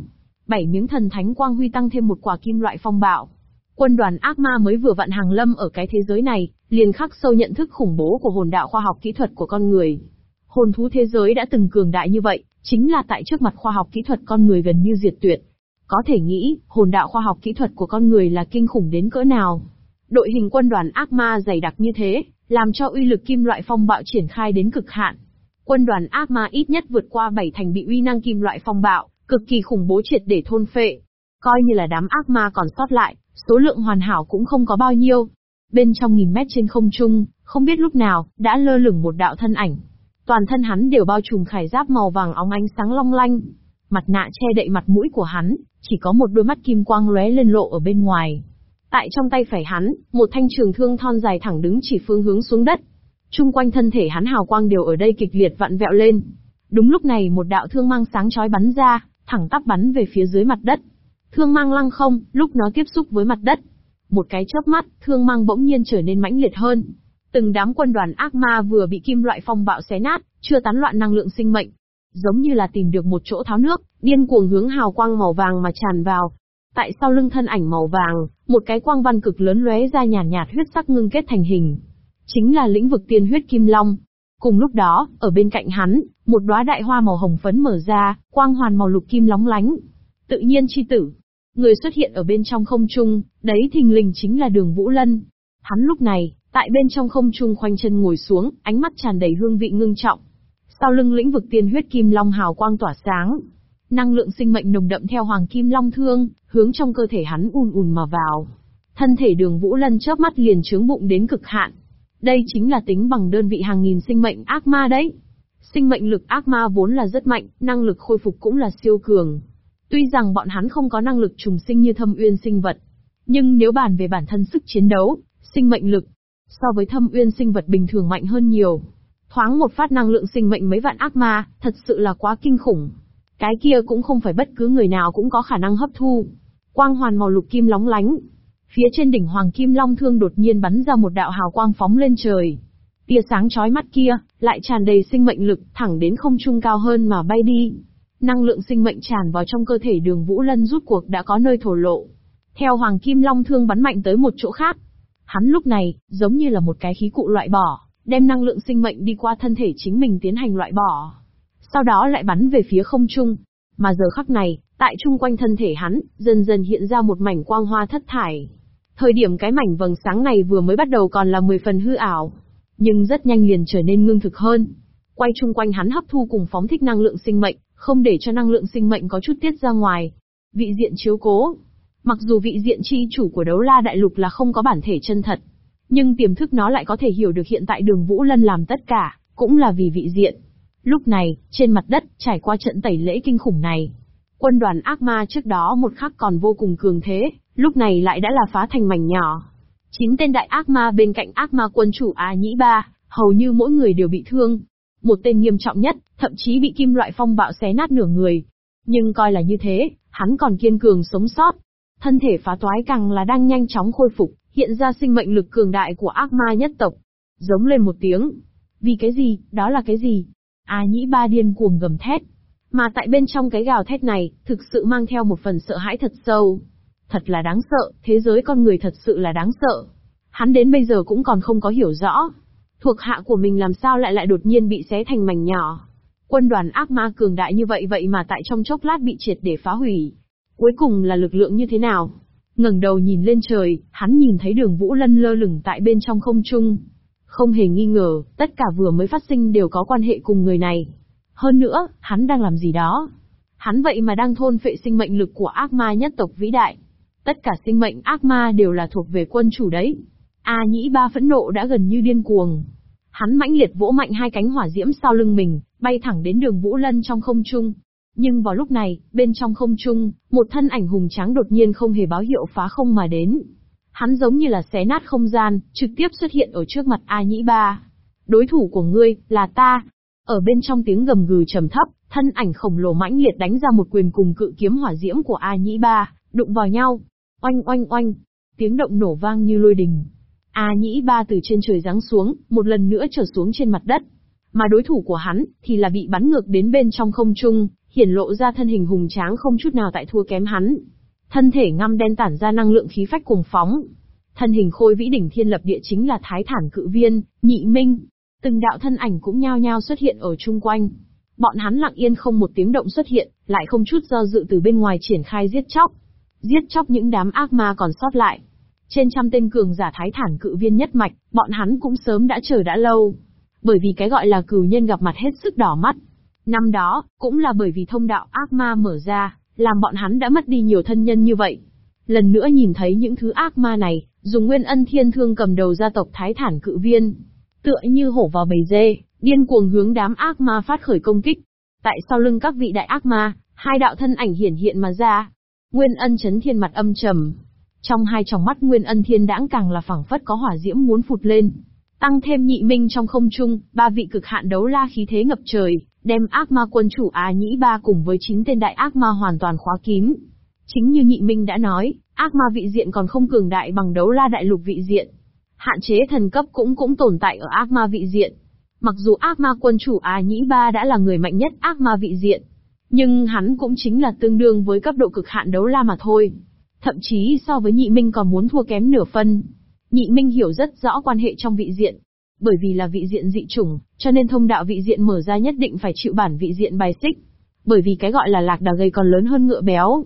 Bảy miếng thần thánh quang huy tăng thêm một quả kim loại phong bạo. Quân đoàn ác ma mới vừa vặn hàng lâm ở cái thế giới này, liền khắc sâu nhận thức khủng bố của hồn đạo khoa học kỹ thuật của con người. Hồn thú thế giới đã từng cường đại như vậy, chính là tại trước mặt khoa học kỹ thuật con người gần như diệt tuyệt. Có thể nghĩ, hồn đạo khoa học kỹ thuật của con người là kinh khủng đến cỡ nào. Đội hình quân đoàn ác ma dày đặc như thế, làm cho uy lực kim loại phong bạo triển khai đến cực hạn. Quân đoàn ác ma ít nhất vượt qua bảy thành bị uy năng kim loại phong bạo, cực kỳ khủng bố triệt để thôn phệ. Coi như là đám ác ma còn sót lại, số lượng hoàn hảo cũng không có bao nhiêu. Bên trong nghìn mét trên không trung, không biết lúc nào, đã lơ lửng một đạo thân ảnh. Toàn thân hắn đều bao trùm khải giáp màu vàng óng ánh sáng long lanh. Mặt nạ che đậy mặt mũi của hắn, chỉ có một đôi mắt kim quang lóe lên lộ ở bên ngoài. Tại trong tay phải hắn, một thanh trường thương thon dài thẳng đứng chỉ phương hướng xuống đất. Trung quanh thân thể hắn hào quang đều ở đây kịch liệt vặn vẹo lên. Đúng lúc này một đạo thương mang sáng chói bắn ra, thẳng tắp bắn về phía dưới mặt đất. Thương mang lăng không, lúc nó tiếp xúc với mặt đất. Một cái chớp mắt, thương mang bỗng nhiên trở nên mãnh liệt hơn. Từng đám quân đoàn ác ma vừa bị kim loại phong bạo xé nát, chưa tán loạn năng lượng sinh mệnh. Giống như là tìm được một chỗ tháo nước, điên cuồng hướng hào quang màu vàng mà tràn vào. Tại sau lưng thân ảnh màu vàng, một cái quang văn cực lớn lóe ra nhàn nhạt, nhạt huyết sắc ngưng kết thành hình. Chính là lĩnh vực tiên huyết kim long. Cùng lúc đó, ở bên cạnh hắn, một đóa đại hoa màu hồng phấn mở ra, quang hoàn màu lục kim lóng lánh. Tự nhiên chi tử, Người xuất hiện ở bên trong không trung, đấy thình lình chính là đường Vũ Lân. Hắn lúc này, tại bên trong không trung khoanh chân ngồi xuống, ánh mắt tràn đầy hương vị ngưng trọng. Sau lưng lĩnh vực tiên huyết kim long hào quang tỏa sáng. Năng lượng sinh mệnh nồng đậm theo hoàng kim long thương, hướng trong cơ thể hắn ùn ùn mà vào. Thân thể đường Vũ Lân chớp mắt liền trướng bụng đến cực hạn. Đây chính là tính bằng đơn vị hàng nghìn sinh mệnh ác ma đấy. Sinh mệnh lực ác ma vốn là rất mạnh, năng lực khôi phục cũng là siêu cường. Tuy rằng bọn hắn không có năng lực trùng sinh như thâm uyên sinh vật, nhưng nếu bàn về bản thân sức chiến đấu, sinh mệnh lực, so với thâm uyên sinh vật bình thường mạnh hơn nhiều. Thoáng một phát năng lượng sinh mệnh mấy vạn ác ma, thật sự là quá kinh khủng. Cái kia cũng không phải bất cứ người nào cũng có khả năng hấp thu. Quang hoàn màu lục kim lóng lánh. Phía trên đỉnh hoàng kim long thương đột nhiên bắn ra một đạo hào quang phóng lên trời. Tia sáng chói mắt kia, lại tràn đầy sinh mệnh lực, thẳng đến không trung cao hơn mà bay đi. Năng lượng sinh mệnh tràn vào trong cơ thể đường Vũ Lân rút cuộc đã có nơi thổ lộ. Theo Hoàng Kim Long thương bắn mạnh tới một chỗ khác. Hắn lúc này, giống như là một cái khí cụ loại bỏ, đem năng lượng sinh mệnh đi qua thân thể chính mình tiến hành loại bỏ. Sau đó lại bắn về phía không trung. Mà giờ khắc này, tại chung quanh thân thể hắn, dần dần hiện ra một mảnh quang hoa thất thải. Thời điểm cái mảnh vầng sáng này vừa mới bắt đầu còn là 10 phần hư ảo. Nhưng rất nhanh liền trở nên ngưng thực hơn. Quay chung quanh hắn hấp thu cùng phóng thích năng lượng sinh mệnh, không để cho năng lượng sinh mệnh có chút tiết ra ngoài. Vị diện chiếu cố. Mặc dù vị diện chi chủ của đấu la đại lục là không có bản thể chân thật, nhưng tiềm thức nó lại có thể hiểu được hiện tại đường Vũ Lân làm tất cả, cũng là vì vị diện. Lúc này, trên mặt đất, trải qua trận tẩy lễ kinh khủng này, quân đoàn ác ma trước đó một khắc còn vô cùng cường thế, lúc này lại đã là phá thành mảnh nhỏ. Chín tên đại ác ma bên cạnh ác ma quân chủ A Nhĩ Ba, hầu như mỗi người đều bị thương, một tên nghiêm trọng nhất, thậm chí bị kim loại phong bạo xé nát nửa người. Nhưng coi là như thế, hắn còn kiên cường sống sót. Thân thể phá toái càng là đang nhanh chóng khôi phục, hiện ra sinh mệnh lực cường đại của ác ma nhất tộc. Giống lên một tiếng. Vì cái gì, đó là cái gì? A nhĩ ba điên cuồng gầm thét. Mà tại bên trong cái gào thét này, thực sự mang theo một phần sợ hãi thật sâu. Thật là đáng sợ, thế giới con người thật sự là đáng sợ. Hắn đến bây giờ cũng còn không có hiểu rõ, Thuộc hạ của mình làm sao lại lại đột nhiên bị xé thành mảnh nhỏ. Quân đoàn ác ma cường đại như vậy vậy mà tại trong chốc lát bị triệt để phá hủy. Cuối cùng là lực lượng như thế nào? Ngẩng đầu nhìn lên trời, hắn nhìn thấy đường Vũ Lân lơ lửng tại bên trong không trung. Không hề nghi ngờ, tất cả vừa mới phát sinh đều có quan hệ cùng người này. Hơn nữa, hắn đang làm gì đó? Hắn vậy mà đang thôn phệ sinh mệnh lực của ác ma nhất tộc vĩ đại. Tất cả sinh mệnh ác ma đều là thuộc về quân chủ đấy. A nhĩ ba phẫn nộ đã gần như điên cuồng. Hắn mãnh liệt vỗ mạnh hai cánh hỏa diễm sau lưng mình, bay thẳng đến đường Vũ Lân trong không trung. Nhưng vào lúc này, bên trong không trung, một thân ảnh hùng tráng đột nhiên không hề báo hiệu phá không mà đến. Hắn giống như là xé nát không gian, trực tiếp xuất hiện ở trước mặt A Nhĩ Ba. Đối thủ của ngươi, là ta. Ở bên trong tiếng gầm gừ trầm thấp, thân ảnh khổng lồ mãnh liệt đánh ra một quyền cùng cự kiếm hỏa diễm của A Nhĩ Ba, đụng vào nhau. Oanh oanh oanh, tiếng động nổ vang như lôi đình. A Nhĩ Ba từ trên trời giáng xuống, một lần nữa trở xuống trên mặt đất. Mà đối thủ của hắn, thì là bị bắn ngược đến bên trong không trung, hiển lộ ra thân hình hùng tráng không chút nào tại thua kém hắn. Thân thể ngăm đen tản ra năng lượng khí phách cùng phóng. Thân hình khôi vĩ đỉnh thiên lập địa chính là thái thản cự viên, nhị minh. Từng đạo thân ảnh cũng nhao nhao xuất hiện ở chung quanh. Bọn hắn lặng yên không một tiếng động xuất hiện, lại không chút do dự từ bên ngoài triển khai giết chóc. Giết chóc những đám ác ma còn sót lại. Trên trăm tên cường giả thái thản cự viên nhất mạch, bọn hắn cũng sớm đã chờ đã lâu. Bởi vì cái gọi là cừu nhân gặp mặt hết sức đỏ mắt. Năm đó, cũng là bởi vì thông đạo ác ma mở ra, làm bọn hắn đã mất đi nhiều thân nhân như vậy. Lần nữa nhìn thấy những thứ ác ma này, dùng nguyên ân thiên thương cầm đầu gia tộc Thái Thản cự viên. Tựa như hổ vào bầy dê, điên cuồng hướng đám ác ma phát khởi công kích. Tại sau lưng các vị đại ác ma, hai đạo thân ảnh hiển hiện mà ra. Nguyên ân chấn thiên mặt âm trầm. Trong hai tròng mắt Nguyên ân thiên đãng càng là phẳng phất có hỏa diễm muốn phụt lên. Tăng thêm nhị minh trong không trung, ba vị cực hạn đấu la khí thế ngập trời, đem ác ma quân chủ Á Nhĩ Ba cùng với chín tên đại ác ma hoàn toàn khóa kín. Chính như nhị minh đã nói, ác ma vị diện còn không cường đại bằng đấu la đại lục vị diện. Hạn chế thần cấp cũng cũng tồn tại ở ác ma vị diện. Mặc dù ác ma quân chủ Á Nhĩ Ba đã là người mạnh nhất ác ma vị diện, nhưng hắn cũng chính là tương đương với cấp độ cực hạn đấu la mà thôi. Thậm chí so với nhị minh còn muốn thua kém nửa phân. Nhị minh hiểu rất rõ quan hệ trong vị diện, bởi vì là vị diện dị chủng, cho nên thông đạo vị diện mở ra nhất định phải chịu bản vị diện bài xích. Bởi vì cái gọi là lạc đà gây còn lớn hơn ngựa béo.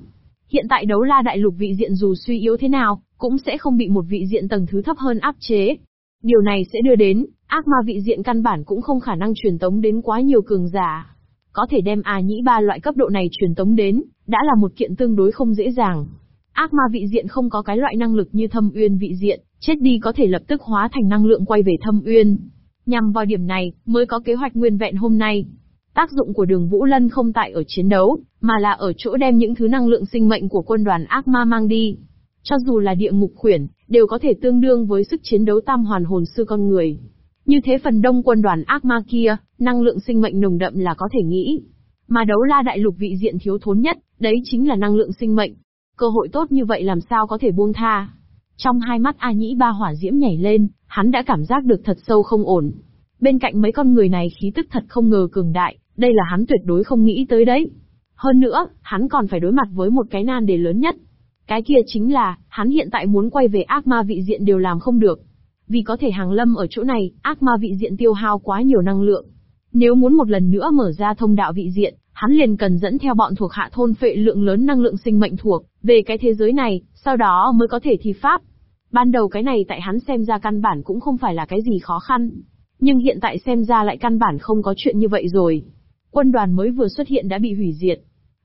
Hiện tại đấu la đại lục vị diện dù suy yếu thế nào, cũng sẽ không bị một vị diện tầng thứ thấp hơn áp chế. Điều này sẽ đưa đến, ác ma vị diện căn bản cũng không khả năng truyền tống đến quá nhiều cường giả. Có thể đem A nhĩ ba loại cấp độ này truyền tống đến, đã là một kiện tương đối không dễ dàng. Ác ma vị diện không có cái loại năng lực như thâm uyên vị diện, chết đi có thể lập tức hóa thành năng lượng quay về thâm uyên. Nhằm vào điểm này, mới có kế hoạch nguyên vẹn hôm nay. Tác dụng của đường Vũ Lân không tại ở chiến đấu, mà là ở chỗ đem những thứ năng lượng sinh mệnh của quân đoàn ác ma mang đi. Cho dù là địa ngục khuyển, đều có thể tương đương với sức chiến đấu tam hoàn hồn sư con người. Như thế phần đông quân đoàn ác ma kia, năng lượng sinh mệnh nồng đậm là có thể nghĩ. Mà đấu la đại lục vị diện thiếu thốn nhất, đấy chính là năng lượng sinh mệnh. Cơ hội tốt như vậy làm sao có thể buông tha. Trong hai mắt A Nhĩ ba hỏa diễm nhảy lên, hắn đã cảm giác được thật sâu không ổn. Bên cạnh mấy con người này khí tức thật không ngờ cường đại, đây là hắn tuyệt đối không nghĩ tới đấy. Hơn nữa, hắn còn phải đối mặt với một cái nan đề lớn nhất. Cái kia chính là, hắn hiện tại muốn quay về ác ma vị diện đều làm không được. Vì có thể hàng lâm ở chỗ này, ác ma vị diện tiêu hao quá nhiều năng lượng. Nếu muốn một lần nữa mở ra thông đạo vị diện, hắn liền cần dẫn theo bọn thuộc hạ thôn phệ lượng lớn năng lượng sinh mệnh thuộc, về cái thế giới này, sau đó mới có thể thi pháp. Ban đầu cái này tại hắn xem ra căn bản cũng không phải là cái gì khó khăn. Nhưng hiện tại xem ra lại căn bản không có chuyện như vậy rồi. Quân đoàn mới vừa xuất hiện đã bị hủy diệt.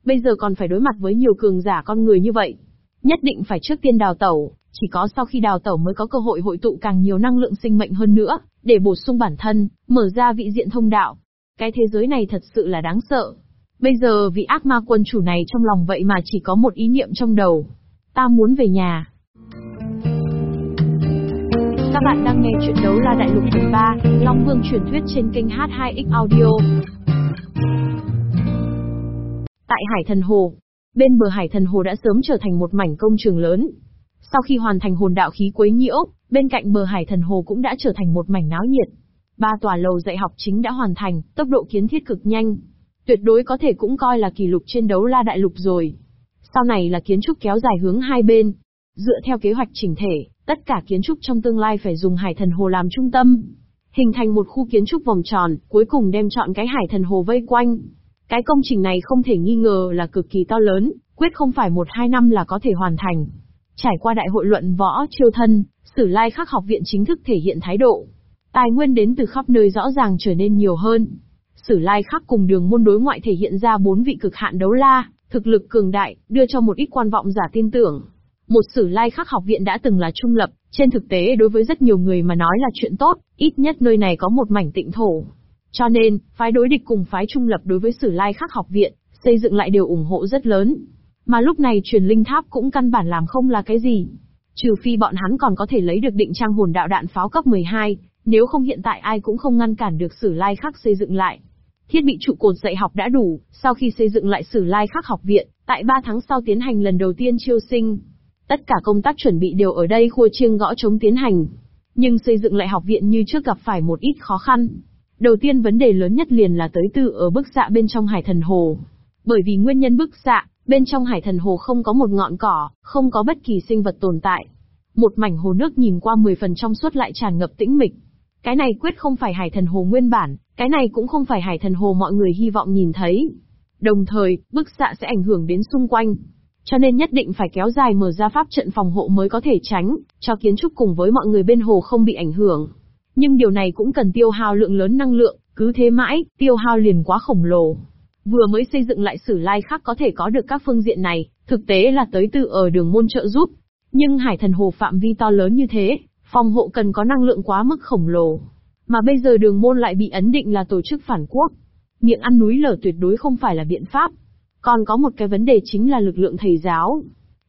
Bây giờ còn phải đối mặt với nhiều cường giả con người như vậy. Nhất định phải trước tiên đào tẩu, chỉ có sau khi đào tẩu mới có cơ hội hội tụ càng nhiều năng lượng sinh mệnh hơn nữa, để bổ sung bản thân, mở ra vị diện thông đạo. Cái thế giới này thật sự là đáng sợ. Bây giờ vị ác ma quân chủ này trong lòng vậy mà chỉ có một ý niệm trong đầu. Ta muốn về nhà. Các bạn đang nghe chuyện đấu la đại lục phần 3, Long Vương truyền thuyết trên kênh H2X Audio. Tại Hải Thần Hồ, bên bờ Hải Thần Hồ đã sớm trở thành một mảnh công trường lớn. Sau khi hoàn thành hồn đạo khí quấy nhiễu, bên cạnh bờ Hải Thần Hồ cũng đã trở thành một mảnh náo nhiệt. Ba tòa lầu dạy học chính đã hoàn thành, tốc độ kiến thiết cực nhanh. Tuyệt đối có thể cũng coi là kỷ lục trên đấu la đại lục rồi. Sau này là kiến trúc kéo dài hướng hai bên. Dựa theo kế hoạch chỉnh thể, Tất cả kiến trúc trong tương lai phải dùng hải thần hồ làm trung tâm. Hình thành một khu kiến trúc vòng tròn, cuối cùng đem chọn cái hải thần hồ vây quanh. Cái công trình này không thể nghi ngờ là cực kỳ to lớn, quyết không phải một hai năm là có thể hoàn thành. Trải qua đại hội luận võ chiêu thân, Sử Lai Khắc học viện chính thức thể hiện thái độ. Tài nguyên đến từ khắp nơi rõ ràng trở nên nhiều hơn. Sử Lai Khắc cùng đường môn đối ngoại thể hiện ra bốn vị cực hạn đấu la, thực lực cường đại, đưa cho một ít quan vọng giả tin tưởng. Một sử lai khắc học viện đã từng là trung lập, trên thực tế đối với rất nhiều người mà nói là chuyện tốt, ít nhất nơi này có một mảnh tịnh thổ. Cho nên, phái đối địch cùng phái trung lập đối với sử lai khắc học viện, xây dựng lại đều ủng hộ rất lớn. Mà lúc này truyền linh tháp cũng căn bản làm không là cái gì. Trừ phi bọn hắn còn có thể lấy được định trang hồn đạo đạn pháo cấp 12, nếu không hiện tại ai cũng không ngăn cản được Sử Lai Khắc xây dựng lại. Thiết bị trụ cột dạy học đã đủ, sau khi xây dựng lại Sử Lai Khắc học viện, tại 3 tháng sau tiến hành lần đầu tiên chiêu sinh. Tất cả công tác chuẩn bị đều ở đây khua chiêng gõ chống tiến hành. Nhưng xây dựng lại học viện như trước gặp phải một ít khó khăn. Đầu tiên vấn đề lớn nhất liền là tới từ ở bức xạ bên trong hải thần hồ. Bởi vì nguyên nhân bức xạ, bên trong hải thần hồ không có một ngọn cỏ, không có bất kỳ sinh vật tồn tại. Một mảnh hồ nước nhìn qua 10 phần trong suốt lại tràn ngập tĩnh mịch. Cái này quyết không phải hải thần hồ nguyên bản, cái này cũng không phải hải thần hồ mọi người hy vọng nhìn thấy. Đồng thời, bức xạ sẽ ảnh hưởng đến xung quanh. Cho nên nhất định phải kéo dài mở ra pháp trận phòng hộ mới có thể tránh, cho kiến trúc cùng với mọi người bên hồ không bị ảnh hưởng. Nhưng điều này cũng cần tiêu hao lượng lớn năng lượng, cứ thế mãi, tiêu hao liền quá khổng lồ. Vừa mới xây dựng lại sử lai khác có thể có được các phương diện này, thực tế là tới từ ở đường môn trợ giúp. Nhưng hải thần hồ phạm vi to lớn như thế, phòng hộ cần có năng lượng quá mức khổng lồ. Mà bây giờ đường môn lại bị ấn định là tổ chức phản quốc. Miệng ăn núi lở tuyệt đối không phải là biện pháp. Còn có một cái vấn đề chính là lực lượng thầy giáo.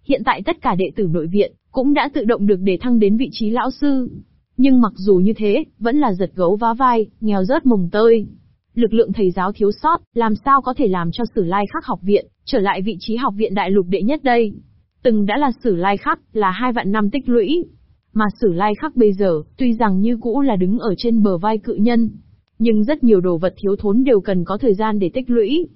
Hiện tại tất cả đệ tử nội viện, cũng đã tự động được đề thăng đến vị trí lão sư. Nhưng mặc dù như thế, vẫn là giật gấu vá vai, nghèo rớt mồng tơi. Lực lượng thầy giáo thiếu sót, làm sao có thể làm cho Sử Lai Khắc học viện, trở lại vị trí học viện đại lục đệ nhất đây? Từng đã là Sử Lai Khắc, là hai vạn năm tích lũy. Mà Sử Lai Khắc bây giờ, tuy rằng như cũ là đứng ở trên bờ vai cự nhân, nhưng rất nhiều đồ vật thiếu thốn đều cần có thời gian để tích lũy.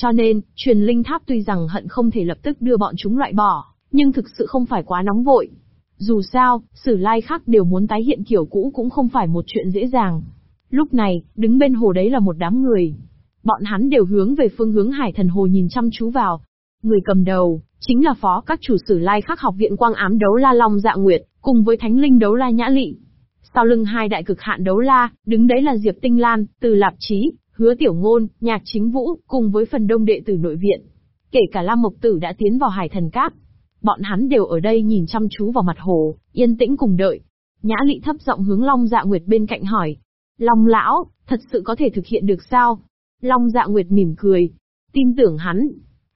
Cho nên, truyền linh tháp tuy rằng hận không thể lập tức đưa bọn chúng loại bỏ, nhưng thực sự không phải quá nóng vội. Dù sao, sử lai khác đều muốn tái hiện kiểu cũ cũng không phải một chuyện dễ dàng. Lúc này, đứng bên hồ đấy là một đám người. Bọn hắn đều hướng về phương hướng hải thần hồ nhìn chăm chú vào. Người cầm đầu, chính là phó các chủ sử lai khắc học viện quang ám đấu la long dạ nguyệt, cùng với thánh linh đấu la nhã lị. Sau lưng hai đại cực hạn đấu la, đứng đấy là Diệp Tinh Lan, từ Lạp Chí, Hứa Tiểu Ngôn, Nhạc Chính Vũ, cùng với phần đông đệ tử nội viện. Kể cả Lam Mộc Tử đã tiến vào hải thần cáp, Bọn hắn đều ở đây nhìn chăm chú vào mặt hồ, yên tĩnh cùng đợi. Nhã lị thấp giọng hướng Long Dạ Nguyệt bên cạnh hỏi. Long lão, thật sự có thể thực hiện được sao? Long Dạ Nguyệt mỉm cười. Tin tưởng hắn.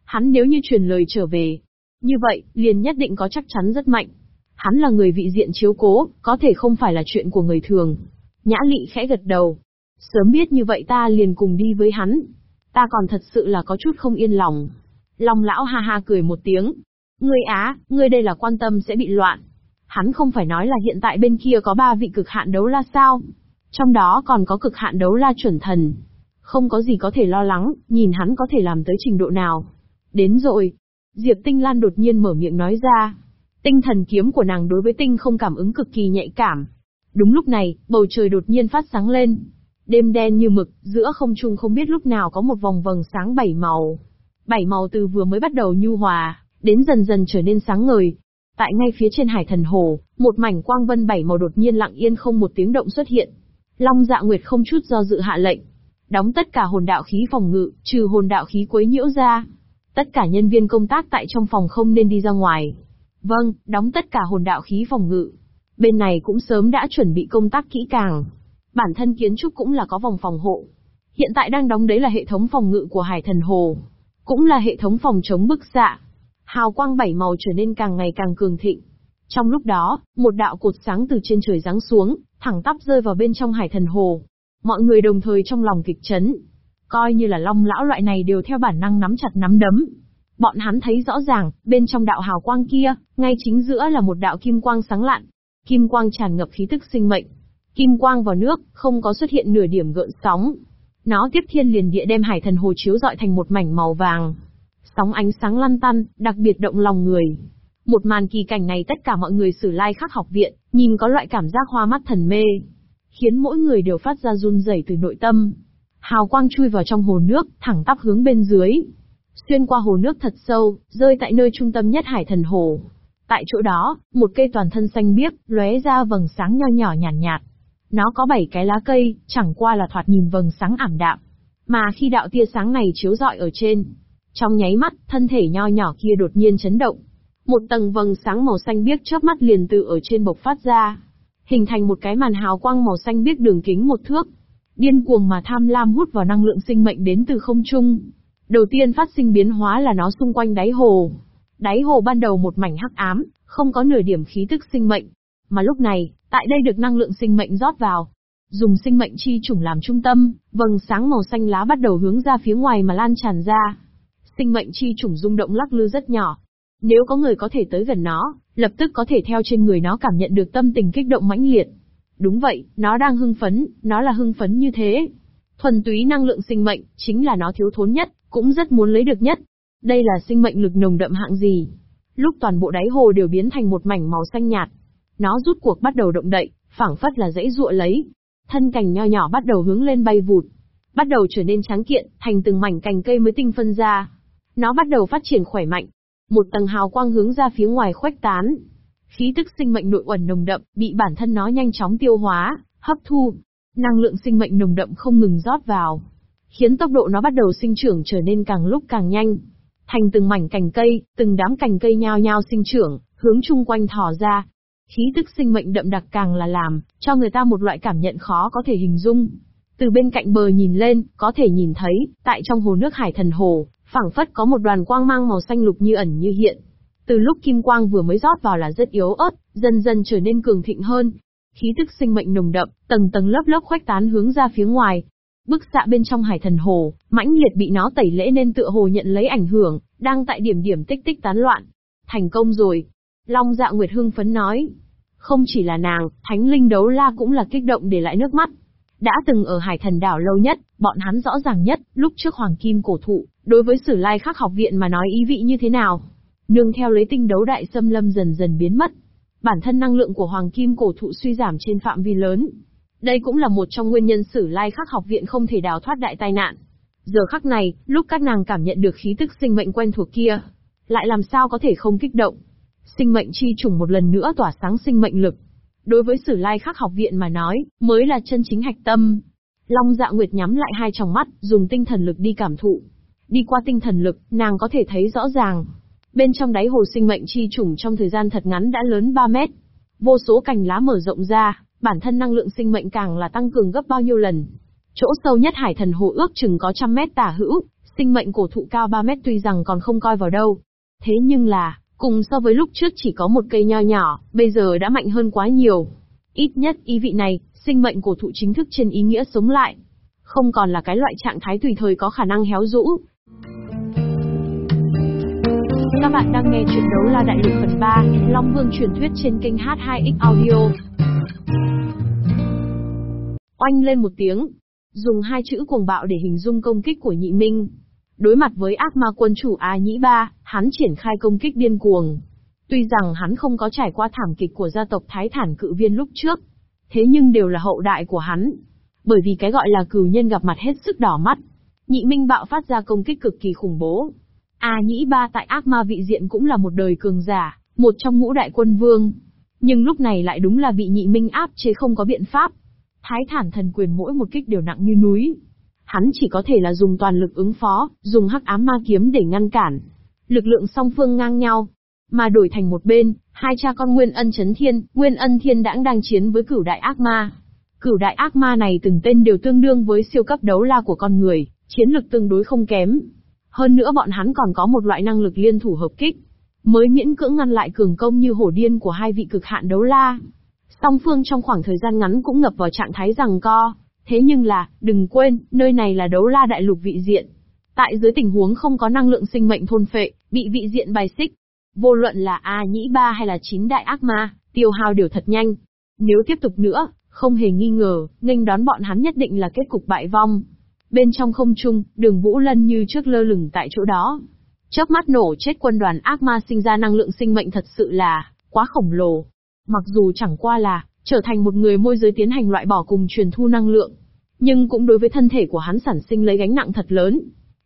Hắn nếu như truyền lời trở về. Như vậy, liền nhất định có chắc chắn rất mạnh. Hắn là người vị diện chiếu cố, có thể không phải là chuyện của người thường. Nhã lị khẽ gật đầu. Sớm biết như vậy ta liền cùng đi với hắn. Ta còn thật sự là có chút không yên lòng. Long lão ha ha cười một tiếng, Ngươi á, ngươi đây là quan tâm sẽ bị loạn. Hắn không phải nói là hiện tại bên kia có ba vị cực hạn đấu la sao? Trong đó còn có cực hạn đấu la chuẩn thần. Không có gì có thể lo lắng, nhìn hắn có thể làm tới trình độ nào. Đến rồi. Diệp Tinh Lan đột nhiên mở miệng nói ra. Tinh thần kiếm của nàng đối với tinh không cảm ứng cực kỳ nhạy cảm. Đúng lúc này, bầu trời đột nhiên phát sáng lên. Đêm đen như mực, giữa không trung không biết lúc nào có một vòng vầng sáng bảy màu. Bảy màu từ vừa mới bắt đầu nhu hòa, đến dần dần trở nên sáng ngời. Tại ngay phía trên hải thần hồ, một mảnh quang vân bảy màu đột nhiên lặng yên không một tiếng động xuất hiện. Long dạ nguyệt không chút do dự hạ lệnh. Đóng tất cả hồn đạo khí phòng ngự, trừ hồn đạo khí quấy nhiễu ra. Tất cả nhân viên công tác tại trong phòng không nên đi ra ngoài. Vâng, đóng tất cả hồn đạo khí phòng ngự. Bên này cũng sớm đã chuẩn bị công tác kỹ càng. Bản thân kiến trúc cũng là có vòng phòng hộ. Hiện tại đang đóng đấy là hệ thống phòng ngự của Hải Thần Hồ. Cũng là hệ thống phòng chống bức xạ hào quang bảy màu trở nên càng ngày càng cường thịnh. Trong lúc đó, một đạo cột sáng từ trên trời giáng xuống, thẳng tắp rơi vào bên trong hải thần hồ. Mọi người đồng thời trong lòng kịch chấn. Coi như là long lão loại này đều theo bản năng nắm chặt nắm đấm. Bọn hắn thấy rõ ràng, bên trong đạo hào quang kia, ngay chính giữa là một đạo kim quang sáng lạn. Kim quang tràn ngập khí tức sinh mệnh. Kim quang vào nước, không có xuất hiện nửa điểm gợn sóng. Nó tiếp thiên liền địa đem hải thần hồ chiếu dọi thành một mảnh màu vàng. Sóng ánh sáng lăn tăn, đặc biệt động lòng người. Một màn kỳ cảnh này tất cả mọi người sử lai khắc học viện, nhìn có loại cảm giác hoa mắt thần mê. Khiến mỗi người đều phát ra run rẩy từ nội tâm. Hào quang chui vào trong hồ nước, thẳng tắp hướng bên dưới. Xuyên qua hồ nước thật sâu, rơi tại nơi trung tâm nhất hải thần hồ. Tại chỗ đó, một cây toàn thân xanh biếc, lóe ra vầng sáng nho nhỏ nhàn nhạt, nhạt. Nó có bảy cái lá cây, chẳng qua là thoạt nhìn vầng sáng ảm đạm. Mà khi đạo tia sáng này chiếu rọi ở trên, trong nháy mắt, thân thể nho nhỏ kia đột nhiên chấn động. Một tầng vầng sáng màu xanh biếc chớp mắt liền từ ở trên bộc phát ra, hình thành một cái màn hào quang màu xanh biếc đường kính một thước. Điên cuồng mà tham lam hút vào năng lượng sinh mệnh đến từ không trung. Đầu tiên phát sinh biến hóa là nó xung quanh đáy hồ. Đáy hồ ban đầu một mảnh hắc ám, không có nửa điểm khí tức sinh mệnh. Mà lúc này, tại đây được năng lượng sinh mệnh rót vào. Dùng sinh mệnh chi chủng làm trung tâm, vầng sáng màu xanh lá bắt đầu hướng ra phía ngoài mà lan tràn ra. Sinh mệnh chi chủng rung động lắc lư rất nhỏ. Nếu có người có thể tới gần nó, lập tức có thể theo trên người nó cảm nhận được tâm tình kích động mãnh liệt. Đúng vậy, nó đang hưng phấn, nó là hưng phấn như thế. Thuần túy năng lượng sinh mệnh, chính là nó thiếu thốn nhất, cũng rất muốn lấy được nhất. Đây là sinh mệnh lực nồng đậm hạng gì? Lúc toàn bộ đáy hồ đều biến thành một mảnh màu xanh nhạt. Nó rút cuộc bắt đầu động đậy, phảng phất là dãy dụa lấy. Thân cành nho nhỏ bắt đầu hướng lên bay vụt. Bắt đầu trở nên trắng kiện, thành từng mảnh cành cây mới tinh phân ra. Nó bắt đầu phát triển khỏe mạnh. Một tầng hào quang hướng ra phía ngoài khuếch tán. Khí tức sinh mệnh nội uẩn nồng đậm, bị bản thân nó nhanh chóng tiêu hóa, hấp thu. Năng lượng sinh mệnh nồng đậm không ngừng rót vào, khiến tốc độ nó bắt đầu sinh trưởng trở nên càng lúc càng nhanh. Thành từng mảnh cành cây, từng đám cành cây nhao nhao sinh trưởng, hướng chung quanh thò ra. Khí tức sinh mệnh đậm đặc càng là làm, cho người ta một loại cảm nhận khó có thể hình dung. Từ bên cạnh bờ nhìn lên, có thể nhìn thấy, tại trong hồ nước hải thần hồ, phảng phất có một đoàn quang mang màu xanh lục như ẩn như hiện. Từ lúc kim quang vừa mới rót vào là rất yếu ớt, dần dần trở nên cường thịnh hơn. Khí tức sinh mệnh nồng đậm, tầng tầng lớp lớp khuếch tán hướng ra phía ngoài, Bức xạ bên trong hải thần hồ, mãnh liệt bị nó tẩy lễ nên tựa hồ nhận lấy ảnh hưởng, đang tại điểm điểm tích tích tán loạn. Thành công rồi. Long dạ Nguyệt hưng phấn nói. Không chỉ là nàng, thánh linh đấu la cũng là kích động để lại nước mắt. Đã từng ở hải thần đảo lâu nhất, bọn hắn rõ ràng nhất, lúc trước hoàng kim cổ thụ, đối với sử lai khắc học viện mà nói ý vị như thế nào. Nương theo lấy tinh đấu đại xâm lâm dần dần biến mất. Bản thân năng lượng của hoàng kim cổ thụ suy giảm trên phạm vi lớn, đây cũng là một trong nguyên nhân sử lai khắc học viện không thể đào thoát đại tai nạn. Giờ khắc này, lúc các nàng cảm nhận được khí tức sinh mệnh quen thuộc kia, lại làm sao có thể không kích động. Sinh mệnh chi trùng một lần nữa tỏa sáng sinh mệnh lực. Đối với sử lai khắc học viện mà nói, mới là chân chính hạch tâm. Long dạ nguyệt nhắm lại hai tròng mắt, dùng tinh thần lực đi cảm thụ. Đi qua tinh thần lực, nàng có thể thấy rõ ràng. Bên trong đáy hồ sinh mệnh chi trùng trong thời gian thật ngắn đã lớn 3 mét. Vô số cành lá mở rộng ra, bản thân năng lượng sinh mệnh càng là tăng cường gấp bao nhiêu lần. Chỗ sâu nhất hải thần hồ ước chừng có trăm mét tả hữu, sinh mệnh cổ thụ cao 3 mét tuy rằng còn không coi vào đâu. Thế nhưng là, cùng so với lúc trước chỉ có một cây nho nhỏ, bây giờ đã mạnh hơn quá nhiều. Ít nhất ý vị này, sinh mệnh cổ thụ chính thức trên ý nghĩa sống lại. Không còn là cái loại trạng thái tùy thời có khả năng héo rũ. Các bạn đang nghe chuyện đấu la đại lục phần 3, Long Vương truyền thuyết trên kênh H2X Audio. Oanh lên một tiếng, dùng hai chữ cuồng bạo để hình dung công kích của nhị minh. Đối mặt với ác ma quân chủ A Nhĩ Ba, hắn triển khai công kích điên cuồng. Tuy rằng hắn không có trải qua thảm kịch của gia tộc Thái Thản cự viên lúc trước, thế nhưng đều là hậu đại của hắn. Bởi vì cái gọi là cừu nhân gặp mặt hết sức đỏ mắt. Nhị minh bạo phát ra công kích cực kỳ khủng bố. A Nhĩ Ba tại ác ma vị diện cũng là một đời cường giả, một trong ngũ đại quân vương. Nhưng lúc này lại đúng là bị nhị minh áp chế không có biện pháp. Thái thản thần quyền mỗi một kích đều nặng như núi. Hắn chỉ có thể là dùng toàn lực ứng phó, dùng hắc ám ma kiếm để ngăn cản. Lực lượng song phương ngang nhau. Mà đổi thành một bên, hai cha con Nguyên Ân Chấn Thiên, Nguyên Ân Thiên đãng đang chiến với cửu đại ác ma. Cửu đại ác ma này từng tên đều tương đương với siêu cấp đấu la của con người, chiến lực tương đối không kém. Hơn nữa bọn hắn còn có một loại năng lực liên thủ hợp kích, mới miễn cưỡng ngăn lại cường công như hổ điên của hai vị cực hạn đấu la. Song phương trong khoảng thời gian ngắn cũng ngập vào trạng thái rằng co. Thế nhưng là, đừng quên, nơi này là đấu la đại lục vị diện. Tại dưới tình huống không có năng lượng sinh mệnh thôn phệ, bị vị diện bài xích. Vô luận là A nhĩ ba hay là chín đại ác ma, tiêu hao đều thật nhanh. Nếu tiếp tục nữa, không hề nghi ngờ, nghênh đón bọn hắn nhất định là kết cục bại vong. Bên trong không trung, đường Vũ Lân như trước lơ lửng tại chỗ đó. Chớp mắt nổ chết quân đoàn ác ma sinh ra năng lượng sinh mệnh thật sự là, quá khổng lồ. Mặc dù chẳng qua là, trở thành một người môi giới tiến hành loại bỏ cùng truyền thu năng lượng. Nhưng cũng đối với thân thể của hắn sản sinh lấy gánh nặng thật lớn.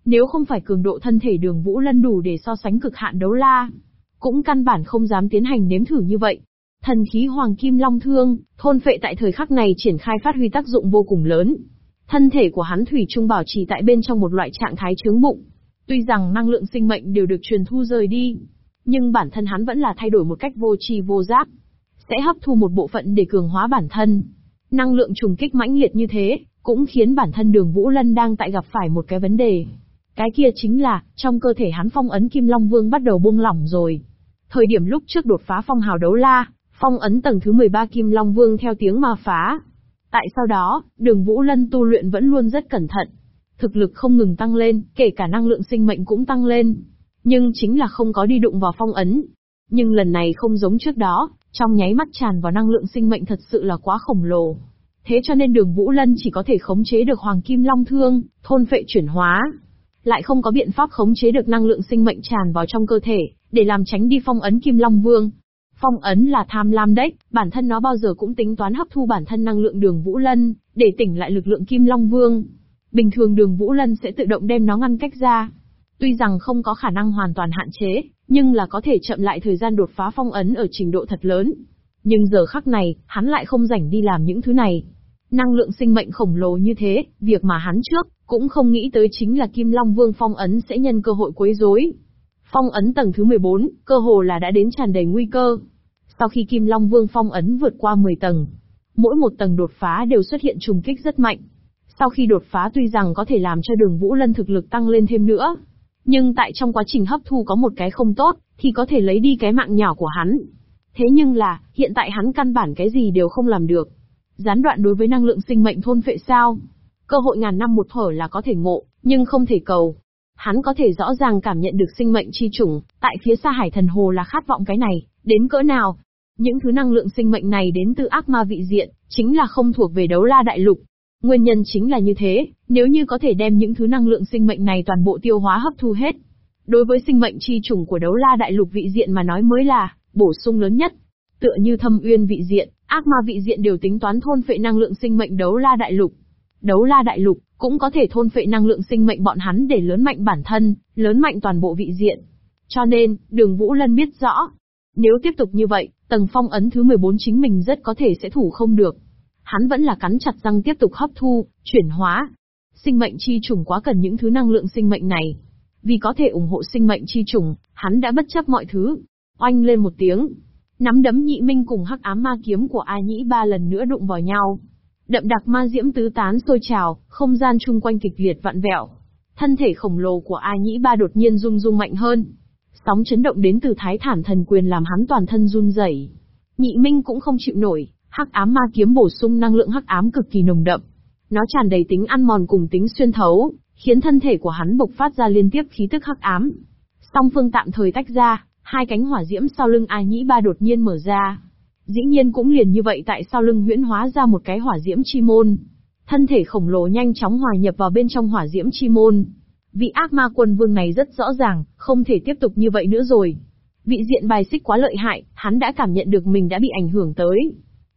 Nếu không phải cường độ thân thể đường Vũ Lân đủ để so sánh cực hạn đấu la, cũng căn bản không dám tiến hành nếm thử như vậy. Thần khí Hoàng Kim Long Thương, thôn phệ tại thời khắc này triển khai phát huy tác dụng vô cùng lớn. Thân thể của hắn thủy trung bảo trì tại bên trong một loại trạng thái trướng bụng. Tuy rằng năng lượng sinh mệnh đều được truyền thu rời đi, nhưng bản thân hắn vẫn là thay đổi một cách vô tri vô giác sẽ hấp thu một bộ phận để cường hóa bản thân. Năng lượng trùng kích mãnh liệt như thế, cũng khiến bản thân đường Vũ Lân đang tại gặp phải một cái vấn đề. Cái kia chính là, trong cơ thể hắn phong ấn Kim Long Vương bắt đầu buông lỏng rồi. Thời điểm lúc trước đột phá phong hào đấu la, phong ấn tầng thứ 13 Kim Long Vương theo tiếng ma phá. Tại sau đó, đường Vũ Lân tu luyện vẫn luôn rất cẩn thận. Thực lực không ngừng tăng lên, kể cả năng lượng sinh mệnh cũng tăng lên. Nhưng chính là không có đi đụng vào phong ấn. Nhưng lần này không giống trước đó, trong nháy mắt tràn vào năng lượng sinh mệnh thật sự là quá khổng lồ. Thế cho nên đường Vũ Lân chỉ có thể khống chế được Hoàng Kim Long Thương, thôn phệ chuyển hóa. Lại không có biện pháp khống chế được năng lượng sinh mệnh tràn vào trong cơ thể, để làm tránh đi phong ấn Kim Long Vương. Phong ấn là tham lam đấy, bản thân nó bao giờ cũng tính toán hấp thu bản thân năng lượng đường Vũ Lân, để tỉnh lại lực lượng Kim Long Vương. Bình thường đường Vũ Lân sẽ tự động đem nó ngăn cách ra. Tuy rằng không có khả năng hoàn toàn hạn chế, nhưng là có thể chậm lại thời gian đột phá phong ấn ở trình độ thật lớn. Nhưng giờ khắc này, hắn lại không rảnh đi làm những thứ này. Năng lượng sinh mệnh khổng lồ như thế, việc mà hắn trước, cũng không nghĩ tới chính là Kim Long Vương phong ấn sẽ nhân cơ hội quấy rối. Phong ấn tầng thứ 14, cơ hồ là đã đến tràn đầy nguy cơ. Sau khi Kim Long Vương phong ấn vượt qua 10 tầng, mỗi một tầng đột phá đều xuất hiện trùng kích rất mạnh. Sau khi đột phá tuy rằng có thể làm cho đường Vũ Lân thực lực tăng lên thêm nữa, nhưng tại trong quá trình hấp thu có một cái không tốt, thì có thể lấy đi cái mạng nhỏ của hắn. Thế nhưng là, hiện tại hắn căn bản cái gì đều không làm được. Gián đoạn đối với năng lượng sinh mệnh thôn phệ sao? Cơ hội ngàn năm một thở là có thể ngộ, nhưng không thể cầu. Hắn có thể rõ ràng cảm nhận được sinh mệnh chi chủng, tại phía xa hải thần hồ là khát vọng cái này, đến cỡ nào. Những thứ năng lượng sinh mệnh này đến từ ác ma vị diện, chính là không thuộc về đấu la đại lục. Nguyên nhân chính là như thế, nếu như có thể đem những thứ năng lượng sinh mệnh này toàn bộ tiêu hóa hấp thu hết. Đối với sinh mệnh chi chủng của đấu la đại lục vị diện mà nói mới là, bổ sung lớn nhất. Tựa như thâm uyên vị diện, ác ma vị diện đều tính toán thôn phệ năng lượng sinh mệnh đấu la đại lục. Đấu la đại lục, cũng có thể thôn phệ năng lượng sinh mệnh bọn hắn để lớn mạnh bản thân, lớn mạnh toàn bộ vị diện. Cho nên, đường Vũ Lân biết rõ. Nếu tiếp tục như vậy, tầng phong ấn thứ 14 chính mình rất có thể sẽ thủ không được. Hắn vẫn là cắn chặt răng tiếp tục hấp thu, chuyển hóa. Sinh mệnh chi trùng quá cần những thứ năng lượng sinh mệnh này. Vì có thể ủng hộ sinh mệnh chi trùng, hắn đã bất chấp mọi thứ. Oanh lên một tiếng. Nắm đấm nhị minh cùng hắc ám ma kiếm của A Nhĩ ba lần nữa đụng vào nhau. Đậm đặc ma diễm tứ tán sôi trào, không gian chung quanh kịch liệt vặn vẹo. Thân thể khổng lồ của A Nhĩ ba đột nhiên rung rung mạnh hơn. Sóng chấn động đến từ thái thản thần quyền làm hắn toàn thân run rẩy. Nhị minh cũng không chịu nổi, hắc ám ma kiếm bổ sung năng lượng hắc ám cực kỳ nồng đậm. Nó tràn đầy tính ăn mòn cùng tính xuyên thấu, khiến thân thể của hắn bộc phát ra liên tiếp khí tức hắc ám. Song phương tạm thời tách ra, hai cánh hỏa diễm sau lưng A Nhĩ Ba đột nhiên mở ra. Dĩ nhiên cũng liền như vậy tại sau lưng huyễn hóa ra một cái hỏa diễm chi môn. Thân thể khổng lồ nhanh chóng hòa nhập vào bên trong hỏa diễm chi môn. Vị ác ma quân vương này rất rõ ràng, không thể tiếp tục như vậy nữa rồi. Vị diện bài xích quá lợi hại, hắn đã cảm nhận được mình đã bị ảnh hưởng tới.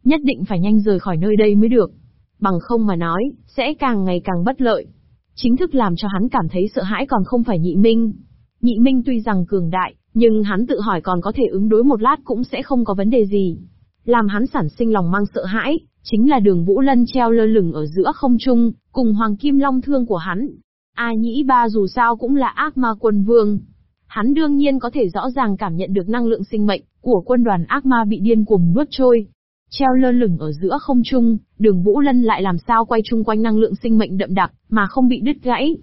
Nhất định phải nhanh rời khỏi nơi đây mới được. Bằng không mà nói, sẽ càng ngày càng bất lợi. Chính thức làm cho hắn cảm thấy sợ hãi còn không phải nhị minh. Nhị minh tuy rằng cường đại, nhưng hắn tự hỏi còn có thể ứng đối một lát cũng sẽ không có vấn đề gì. Làm hắn sản sinh lòng mang sợ hãi, chính là đường Vũ Lân treo lơ lửng ở giữa không trung, cùng Hoàng Kim Long Thương của hắn. A Nhĩ Ba dù sao cũng là ác ma quân vương. Hắn đương nhiên có thể rõ ràng cảm nhận được năng lượng sinh mệnh của quân đoàn ác ma bị điên cuồng nuốt trôi. Treo lơ lửng ở giữa không trung, đường Vũ Lân lại làm sao quay chung quanh năng lượng sinh mệnh đậm đặc, mà không bị đứt gãy.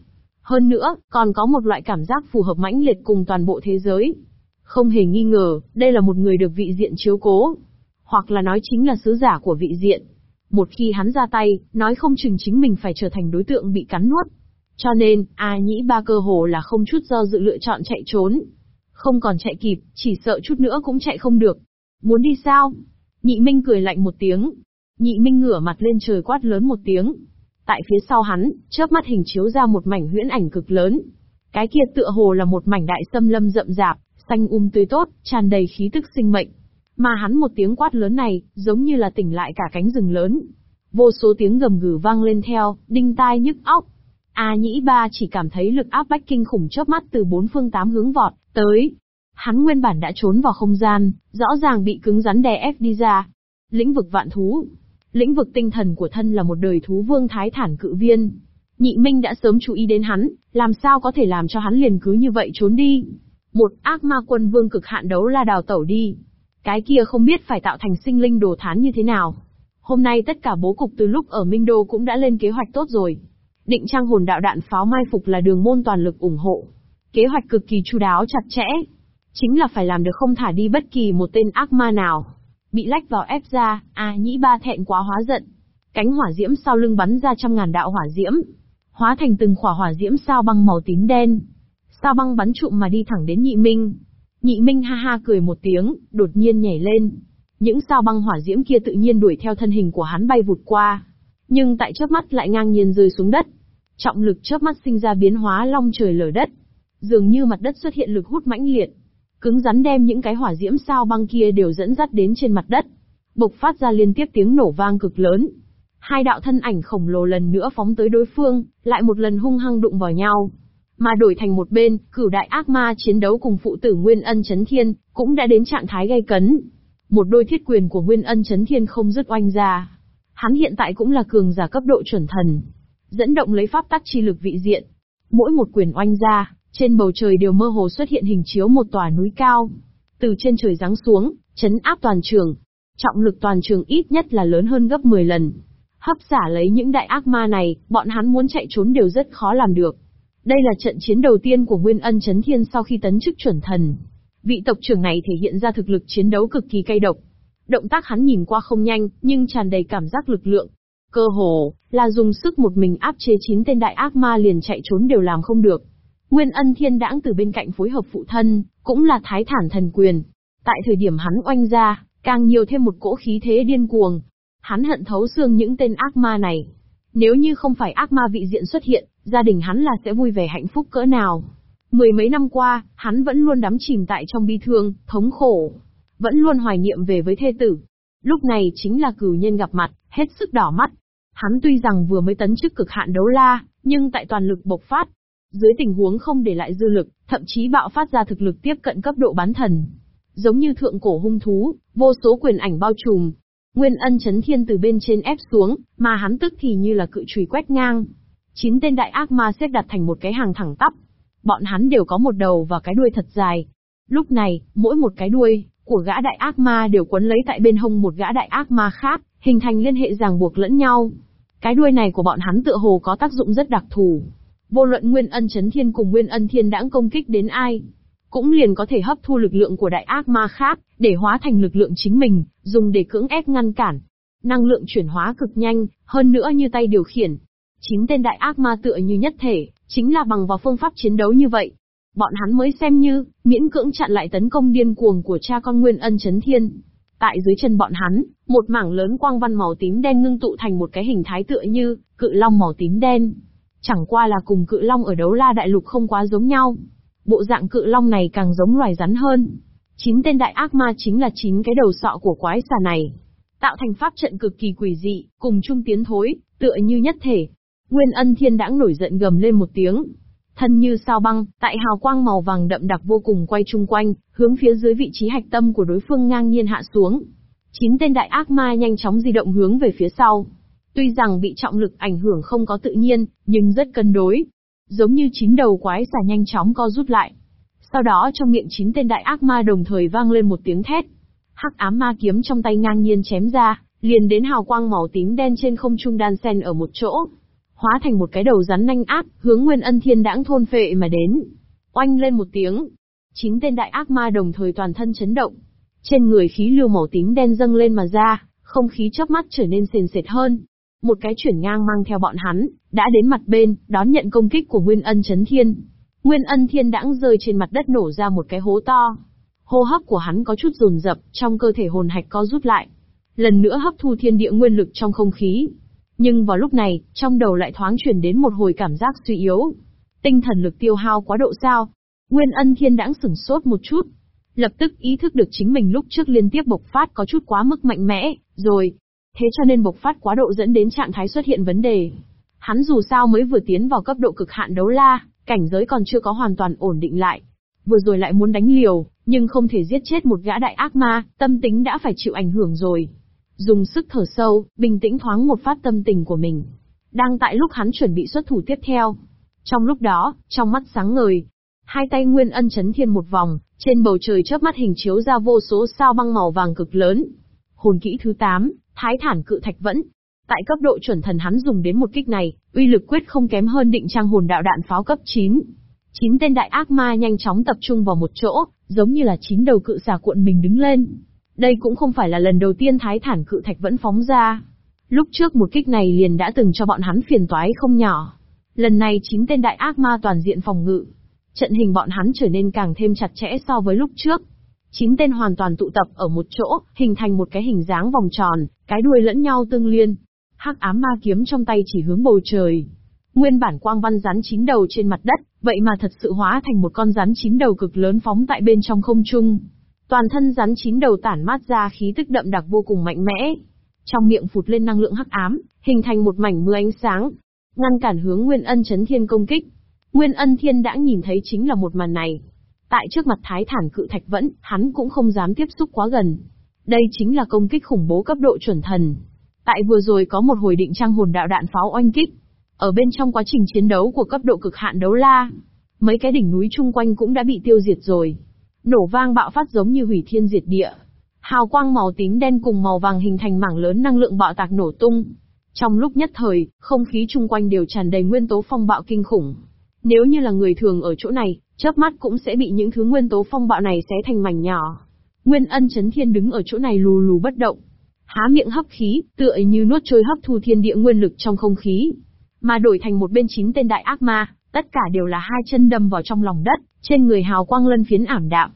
Hơn nữa, còn có một loại cảm giác phù hợp mãnh liệt cùng toàn bộ thế giới. Không hề nghi ngờ, đây là một người được vị diện chiếu cố. Hoặc là nói chính là sứ giả của vị diện. Một khi hắn ra tay, nói không chừng chính mình phải trở thành đối tượng bị cắn nuốt. Cho nên, A Nhĩ ba cơ hồ là không chút do dự lựa chọn chạy trốn. Không còn chạy kịp, chỉ sợ chút nữa cũng chạy không được. Muốn đi sao? Nhị Minh cười lạnh một tiếng. Nhị Minh ngửa mặt lên trời quát lớn một tiếng. Tại phía sau hắn, chớp mắt hình chiếu ra một mảnh huyễn ảnh cực lớn. Cái kia tựa hồ là một mảnh đại sâm lâm rậm rạp, xanh um tươi tốt, tràn đầy khí tức sinh mệnh. Mà hắn một tiếng quát lớn này, giống như là tỉnh lại cả cánh rừng lớn. Vô số tiếng gầm gừ vang lên theo, đinh tai nhức óc. A Nhĩ Ba chỉ cảm thấy lực áp bách kinh khủng chớp mắt từ bốn phương tám hướng vọt tới. Hắn nguyên bản đã trốn vào không gian, rõ ràng bị cứng rắn đè ép đi ra. Lĩnh vực vạn thú, Lĩnh vực tinh thần của thân là một đời thú vương thái thản cự viên. Nhị Minh đã sớm chú ý đến hắn, làm sao có thể làm cho hắn liền cứ như vậy trốn đi. Một ác ma quân vương cực hạn đấu la đào tẩu đi. Cái kia không biết phải tạo thành sinh linh đồ thán như thế nào. Hôm nay tất cả bố cục từ lúc ở Minh Đô cũng đã lên kế hoạch tốt rồi. Định trang hồn đạo đạn pháo mai phục là đường môn toàn lực ủng hộ. Kế hoạch cực kỳ chu đáo chặt chẽ. Chính là phải làm được không thả đi bất kỳ một tên ác ma nào. Bị lách vào ép ra, A nhĩ ba thẹn quá hóa giận. Cánh hỏa diễm sau lưng bắn ra trăm ngàn đạo hỏa diễm. Hóa thành từng khỏa hỏa diễm sao băng màu tím đen. Sao băng bắn trụm mà đi thẳng đến nhị minh. Nhị minh ha ha cười một tiếng, đột nhiên nhảy lên. Những sao băng hỏa diễm kia tự nhiên đuổi theo thân hình của hắn bay vụt qua. Nhưng tại chớp mắt lại ngang nhiên rơi xuống đất. Trọng lực chớp mắt sinh ra biến hóa long trời lở đất. Dường như mặt đất xuất hiện lực hút mãnh liệt. Cứng rắn đem những cái hỏa diễm sao băng kia đều dẫn dắt đến trên mặt đất. Bộc phát ra liên tiếp tiếng nổ vang cực lớn. Hai đạo thân ảnh khổng lồ lần nữa phóng tới đối phương, lại một lần hung hăng đụng vào nhau. Mà đổi thành một bên, cửu đại ác ma chiến đấu cùng phụ tử Nguyên Ân Chấn Thiên, cũng đã đến trạng thái gây cấn. Một đôi thiết quyền của Nguyên Ân Chấn Thiên không dứt oanh ra. Hắn hiện tại cũng là cường giả cấp độ chuẩn thần. Dẫn động lấy pháp tắc chi lực vị diện. Mỗi một quyền oanh ra, trên bầu trời đều mơ hồ xuất hiện hình chiếu một tòa núi cao. Từ trên trời giáng xuống, chấn áp toàn trường. Trọng lực toàn trường ít nhất là lớn hơn gấp 10 lần. Hấp xả lấy những đại ác ma này, bọn hắn muốn chạy trốn đều rất khó làm được. Đây là trận chiến đầu tiên của Nguyên Ân Chấn Thiên sau khi tấn chức chuẩn thần. Vị tộc trưởng này thể hiện ra thực lực chiến đấu cực kỳ cay độc. Động tác hắn nhìn qua không nhanh, nhưng tràn đầy cảm giác lực lượng. Cơ hồ, là dùng sức một mình áp chế chín tên đại ác ma liền chạy trốn đều làm không được. Nguyên ân thiên đãng từ bên cạnh phối hợp phụ thân, cũng là thái thản thần quyền. Tại thời điểm hắn oanh ra, càng nhiều thêm một cỗ khí thế điên cuồng. Hắn hận thấu xương những tên ác ma này. Nếu như không phải ác ma vị diện xuất hiện, gia đình hắn là sẽ vui vẻ hạnh phúc cỡ nào. Mười mấy năm qua, hắn vẫn luôn đắm chìm tại trong bi thương, thống khổ. Vẫn luôn hoài niệm về với thê tử. Lúc này chính là cửu nhân gặp mặt, hết sức đỏ mắt. Hắn tuy rằng vừa mới tấn chức cực hạn đấu la, nhưng tại toàn lực bộc phát, dưới tình huống không để lại dư lực, thậm chí bạo phát ra thực lực tiếp cận cấp độ bán thần. Giống như thượng cổ hung thú, vô số quyền ảnh bao trùm. Nguyên ân chấn thiên từ bên trên ép xuống, mà hắn tức thì như là cự chùy quét ngang. Chín tên đại ác ma xếp đặt thành một cái hàng thẳng tắp. Bọn hắn đều có một đầu và cái đuôi thật dài. Lúc này, mỗi một cái đuôi, của gã đại ác ma đều quấn lấy tại bên hông một gã đại ác ma khác, hình thành liên hệ ràng buộc lẫn nhau. Cái đuôi này của bọn hắn tựa hồ có tác dụng rất đặc thù. Vô luận Nguyên Ân Chấn Thiên cùng Nguyên Ân Thiên đãng công kích đến ai, cũng liền có thể hấp thu lực lượng của đại ác ma khác, để hóa thành lực lượng chính mình, dùng để cưỡng ép ngăn cản. Năng lượng chuyển hóa cực nhanh, hơn nữa như tay điều khiển. Chín tên đại ác ma tựa như nhất thể, chính là bằng vào phương pháp chiến đấu như vậy. Bọn hắn mới xem như, miễn cưỡng chặn lại tấn công điên cuồng của cha con Nguyên Ân Chấn Thiên. Tại dưới chân bọn hắn, một mảng lớn quang văn màu tím đen ngưng tụ thành một cái hình thái tựa như, cự long màu tím đen. Chẳng qua là cùng cự long ở đấu la đại lục không quá giống nhau. Bộ dạng cự long này càng giống loài rắn hơn. Chín tên đại ác ma chính là chín cái đầu sọ của quái xà này. Tạo thành pháp trận cực kỳ quỷ dị, cùng chung tiến thối, tựa như nhất thể. Nguyên ân thiên đãng nổi giận gầm lên một tiếng. Thân như sao băng, tại hào quang màu vàng đậm đặc vô cùng quay chung quanh, hướng phía dưới vị trí hạch tâm của đối phương ngang nhiên hạ xuống. Chín tên đại ác ma nhanh chóng di động hướng về phía sau. Tuy rằng bị trọng lực ảnh hưởng không có tự nhiên, nhưng rất cân đối. Giống như chín đầu quái xà nhanh chóng co rút lại. Sau đó trong miệng chín tên đại ác ma đồng thời vang lên một tiếng thét. Hắc ám ma kiếm trong tay ngang nhiên chém ra, liền đến hào quang màu tím đen trên không trung đan sen ở một chỗ. Hóa thành một cái đầu rắn nanh ác, hướng Nguyên Ân Thiên đãng thôn phệ mà đến. Oanh lên một tiếng. Chín tên đại ác ma đồng thời toàn thân chấn động. Trên người khí lưu màu tím đen dâng lên mà ra, không khí chớp mắt trở nên sền sệt hơn, một cái chuyển ngang mang theo bọn hắn, đã đến mặt bên, đón nhận công kích của Nguyên Ân Chấn Thiên. Nguyên Ân Thiên đãng rơi trên mặt đất nổ ra một cái hố to. Hô hấp của hắn có chút rồn rập, trong cơ thể hồn hạch co rút lại. Lần nữa hấp thu thiên địa nguyên lực trong không khí. Nhưng vào lúc này, trong đầu lại thoáng chuyển đến một hồi cảm giác suy yếu. Tinh thần lực tiêu hao quá độ sao? Nguyên Ân Thiên đãng sửng sốt một chút, lập tức ý thức được chính mình lúc trước liên tiếp bộc phát có chút quá mức mạnh mẽ, rồi, thế cho nên bộc phát quá độ dẫn đến trạng thái xuất hiện vấn đề. Hắn dù sao mới vừa tiến vào cấp độ cực hạn đấu la, cảnh giới còn chưa có hoàn toàn ổn định lại. Vừa rồi lại muốn đánh liều, nhưng không thể giết chết một gã đại ác ma, tâm tính đã phải chịu ảnh hưởng rồi. Dùng sức thở sâu, bình tĩnh thoáng một phát tâm tình của mình. Đang tại lúc hắn chuẩn bị xuất thủ tiếp theo. Trong lúc đó, trong mắt sáng ngời, hai tay Nguyên Ân chấn thiên một vòng, trên bầu trời chớp mắt hình chiếu ra vô số sao băng màu vàng cực lớn. Hồn kỹ thứ 8, Thái thản cự thạch vẫn. Tại cấp độ chuẩn thần hắn dùng đến một kích này, uy lực quyết không kém hơn định trang hồn đạo đạn pháo cấp 9. Chín tên đại ác ma nhanh chóng tập trung vào một chỗ, giống như là chín đầu cự xà cuộn mình đứng lên. Đây cũng không phải là lần đầu tiên thái thản cự thạch vẫn phóng ra. Lúc trước một kích này liền đã từng cho bọn hắn phiền toái không nhỏ. Lần này chín tên đại ác ma toàn diện phòng ngự. Trận hình bọn hắn trở nên càng thêm chặt chẽ so với lúc trước. Chín tên hoàn toàn tụ tập ở một chỗ, hình thành một cái hình dáng vòng tròn, cái đuôi lẫn nhau tương liên. Hắc ám ma kiếm trong tay chỉ hướng bầu trời. Nguyên bản quang văn rắn chín đầu trên mặt đất, vậy mà thật sự hóa thành một con rắn chín đầu cực lớn phóng tại bên trong không trung. Toàn thân rắn chín đầu tản mát ra khí tức đậm đặc vô cùng mạnh mẽ. Trong miệng phụt lên năng lượng hắc ám, hình thành một mảnh mưa ánh sáng, ngăn cản hướng Nguyên Ân chấn thiên công kích. Nguyên Ân Thiên đã nhìn thấy chính là một màn này. Tại trước mặt Thái Thản cự thạch vẫn, hắn cũng không dám tiếp xúc quá gần. Đây chính là công kích khủng bố cấp độ chuẩn thần. Tại vừa rồi có một hồi định trang hồn đạo đạn pháo oanh kích. Ở bên trong quá trình chiến đấu của cấp độ cực hạn đấu la, mấy cái đỉnh núi chung quanh cũng đã bị tiêu diệt rồi. Nổ vang bạo phát giống như hủy thiên diệt địa. Hào quang màu tím đen cùng màu vàng hình thành mảng lớn năng lượng bạo tạc nổ tung. Trong lúc nhất thời, không khí chung quanh đều tràn đầy nguyên tố phong bạo kinh khủng. Nếu như là người thường ở chỗ này, chớp mắt cũng sẽ bị những thứ nguyên tố phong bạo này xé thành mảnh nhỏ. Nguyên ân chấn thiên đứng ở chỗ này lù lù bất động. Há miệng hấp khí, tựa như nuốt trôi hấp thu thiên địa nguyên lực trong không khí. Mà đổi thành một bên chín tên đại ác ma, tất cả đều là hai chân đâm vào trong lòng đất, trên người hào quang lân phiến ảm đạm.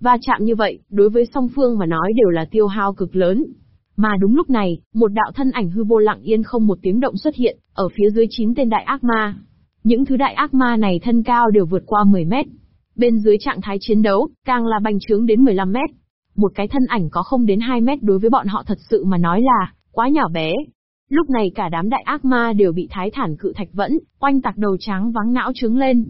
Va chạm như vậy, đối với song phương mà nói đều là tiêu hao cực lớn. Mà đúng lúc này, một đạo thân ảnh hư vô lặng yên không một tiếng động xuất hiện, ở phía dưới chín tên đại ác ma. Những thứ đại ác ma này thân cao đều vượt qua 10 mét. Bên dưới trạng thái chiến đấu, càng là bành trướng đến 15 mét. Một cái thân ảnh có không đến 2 mét đối với bọn họ thật sự mà nói là, quá nhỏ bé. Lúc này cả đám đại ác ma đều bị thái thản cự thạch vẫn, quanh tạc đầu trắng vắng não trứng lên.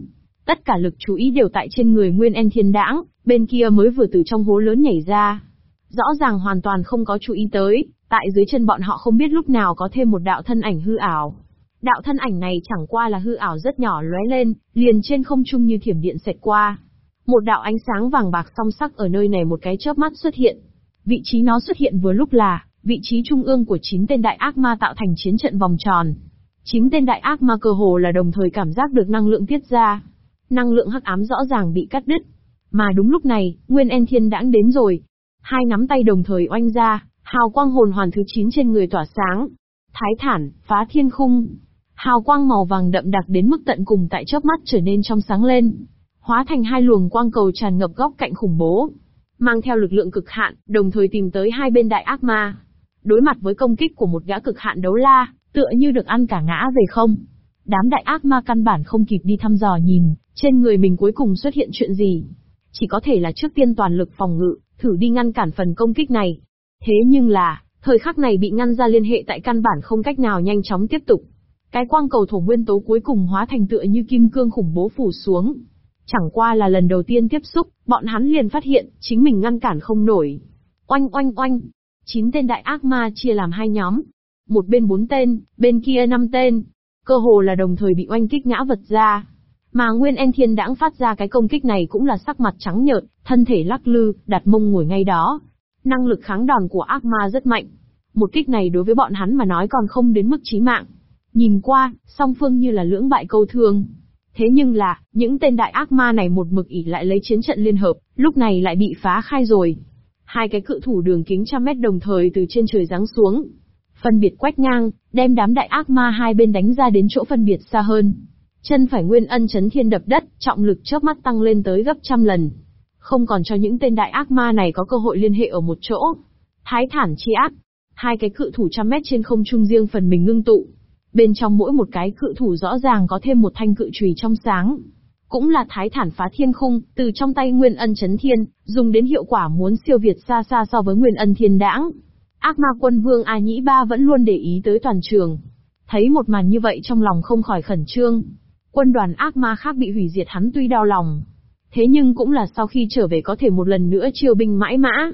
Tất cả lực chú ý đều tại trên người Nguyên En Thiên Đãng, bên kia mới vừa từ trong hố lớn nhảy ra. Rõ ràng hoàn toàn không có chú ý tới, tại dưới chân bọn họ không biết lúc nào có thêm một đạo thân ảnh hư ảo. Đạo thân ảnh này chẳng qua là hư ảo rất nhỏ lóe lên, liền trên không trung như thiểm điện xẹt qua. Một đạo ánh sáng vàng bạc song sắc ở nơi này một cái chớp mắt xuất hiện. Vị trí nó xuất hiện vừa lúc là, vị trí trung ương của chín tên đại ác ma tạo thành chiến trận vòng tròn. Chín tên đại ác ma cơ hồ là đồng thời cảm giác được năng lượng tiết ra. Năng lượng hắc ám rõ ràng bị cắt đứt. Mà đúng lúc này, Nguyên En Thiên đãng đến rồi, Hai nắm tay đồng thời oanh ra, hào quang hồn hoàn thứ 9 trên người tỏa sáng. Thái thản, phá thiên khung. Hào quang màu vàng đậm đặc đến mức tận cùng tại chớp mắt trở nên trong sáng lên. Hóa thành hai luồng quang cầu tràn ngập góc cạnh khủng bố. Mang theo lực lượng cực hạn, đồng thời tìm tới hai bên đại ác ma. Đối mặt với công kích của một gã cực hạn đấu la, tựa như được ăn cả ngã về không. Đám đại ác ma căn bản không kịp đi thăm dò nhìn, trên người mình cuối cùng xuất hiện chuyện gì. Chỉ có thể là trước tiên toàn lực phòng ngự, thử đi ngăn cản phần công kích này. Thế nhưng là, thời khắc này bị ngăn ra liên hệ tại căn bản không cách nào nhanh chóng tiếp tục. Cái quang cầu thổ nguyên tố cuối cùng hóa thành tựa như kim cương khủng bố phủ xuống. Chẳng qua là lần đầu tiên tiếp xúc, bọn hắn liền phát hiện, chính mình ngăn cản không nổi. Oanh oanh oanh. Chín tên đại ác ma chia làm hai nhóm. Một bên bốn tên, bên kia năm tên. Cơ hồ là đồng thời bị oanh kích ngã vật ra. Mà Nguyên En Thiên đãng phát ra cái công kích này cũng là sắc mặt trắng nhợt, thân thể lắc lư, đặt mông ngồi ngay đó. Năng lực kháng đòn của ác ma rất mạnh. Một kích này đối với bọn hắn mà nói còn không đến mức chí mạng. Nhìn qua, song phương như là lưỡng bại câu thương. Thế nhưng là, những tên đại ác ma này một mực ỉ lại lấy chiến trận liên hợp, lúc này lại bị phá khai rồi. Hai cái cự thủ đường kính trăm mét đồng thời từ trên trời giáng xuống. Phân biệt quét ngang, đem đám đại ác ma hai bên đánh ra đến chỗ phân biệt xa hơn. Chân phải nguyên ân chấn thiên đập đất, trọng lực chớp mắt tăng lên tới gấp trăm lần. Không còn cho những tên đại ác ma này có cơ hội liên hệ ở một chỗ. Thái thản chi ác. Hai cái cự thủ trăm mét trên không trung riêng phần mình ngưng tụ. Bên trong mỗi một cái cự thủ rõ ràng có thêm một thanh cự chùy trong sáng. Cũng là thái thản phá thiên khung, từ trong tay nguyên ân chấn thiên, dùng đến hiệu quả muốn siêu việt xa xa so với nguyên ân thiên đãng. Ác ma quân vương A Nhĩ Ba vẫn luôn để ý tới toàn trường. Thấy một màn như vậy trong lòng không khỏi khẩn trương. Quân đoàn ác ma khác bị hủy diệt hắn tuy đau lòng. Thế nhưng cũng là sau khi trở về có thể một lần nữa chiêu binh mãi mã.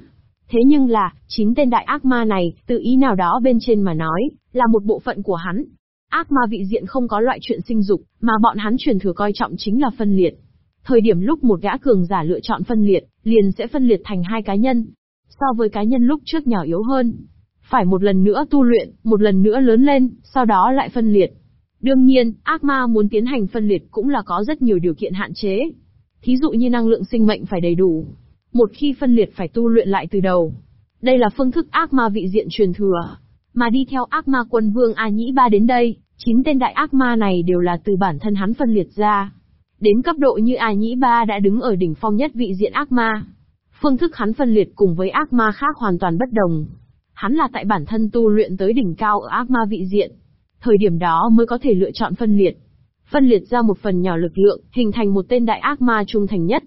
Thế nhưng là, chín tên đại ác ma này, tự ý nào đó bên trên mà nói, là một bộ phận của hắn. Ác ma vị diện không có loại chuyện sinh dục, mà bọn hắn truyền thừa coi trọng chính là phân liệt. Thời điểm lúc một gã cường giả lựa chọn phân liệt, liền sẽ phân liệt thành hai cá nhân. So với cá nhân lúc trước nhỏ yếu hơn. Phải một lần nữa tu luyện, một lần nữa lớn lên, sau đó lại phân liệt. Đương nhiên, ác ma muốn tiến hành phân liệt cũng là có rất nhiều điều kiện hạn chế. Thí dụ như năng lượng sinh mệnh phải đầy đủ. Một khi phân liệt phải tu luyện lại từ đầu. Đây là phương thức ác ma vị diện truyền thừa. Mà đi theo ác ma quân vương A Nhĩ Ba đến đây, chín tên đại ác ma này đều là từ bản thân hắn phân liệt ra. Đến cấp độ như A Nhĩ Ba đã đứng ở đỉnh phong nhất vị diện ác ma. Phương thức hắn phân liệt cùng với ác ma khác hoàn toàn bất đồng. Hắn là tại bản thân tu luyện tới đỉnh cao ở ác ma vị diện. Thời điểm đó mới có thể lựa chọn phân liệt. Phân liệt ra một phần nhỏ lực lượng, hình thành một tên đại ác ma trung thành nhất.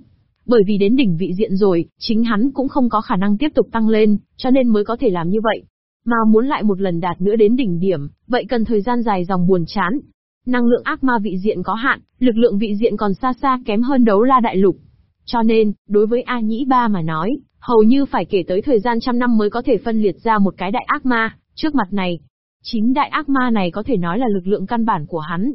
Bởi vì đến đỉnh vị diện rồi, chính hắn cũng không có khả năng tiếp tục tăng lên, cho nên mới có thể làm như vậy. Mà muốn lại một lần đạt nữa đến đỉnh điểm, vậy cần thời gian dài dòng buồn chán. Năng lượng ác ma vị diện có hạn, lực lượng vị diện còn xa xa kém hơn đấu la đại lục. Cho nên, đối với A Nhĩ Ba mà nói, hầu như phải kể tới thời gian trăm năm mới có thể phân liệt ra một cái đại ác ma, trước mặt này. Chính đại ác ma này có thể nói là lực lượng căn bản của hắn.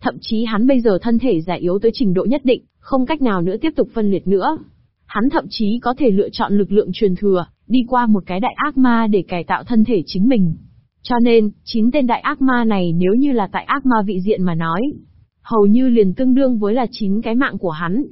Thậm chí hắn bây giờ thân thể già yếu tới trình độ nhất định, không cách nào nữa tiếp tục phân liệt nữa. Hắn thậm chí có thể lựa chọn lực lượng truyền thừa, đi qua một cái đại ác ma để cải tạo thân thể chính mình. Cho nên, chín tên đại ác ma này nếu như là tại ác ma vị diện mà nói, hầu như liền tương đương với là chín cái mạng của hắn.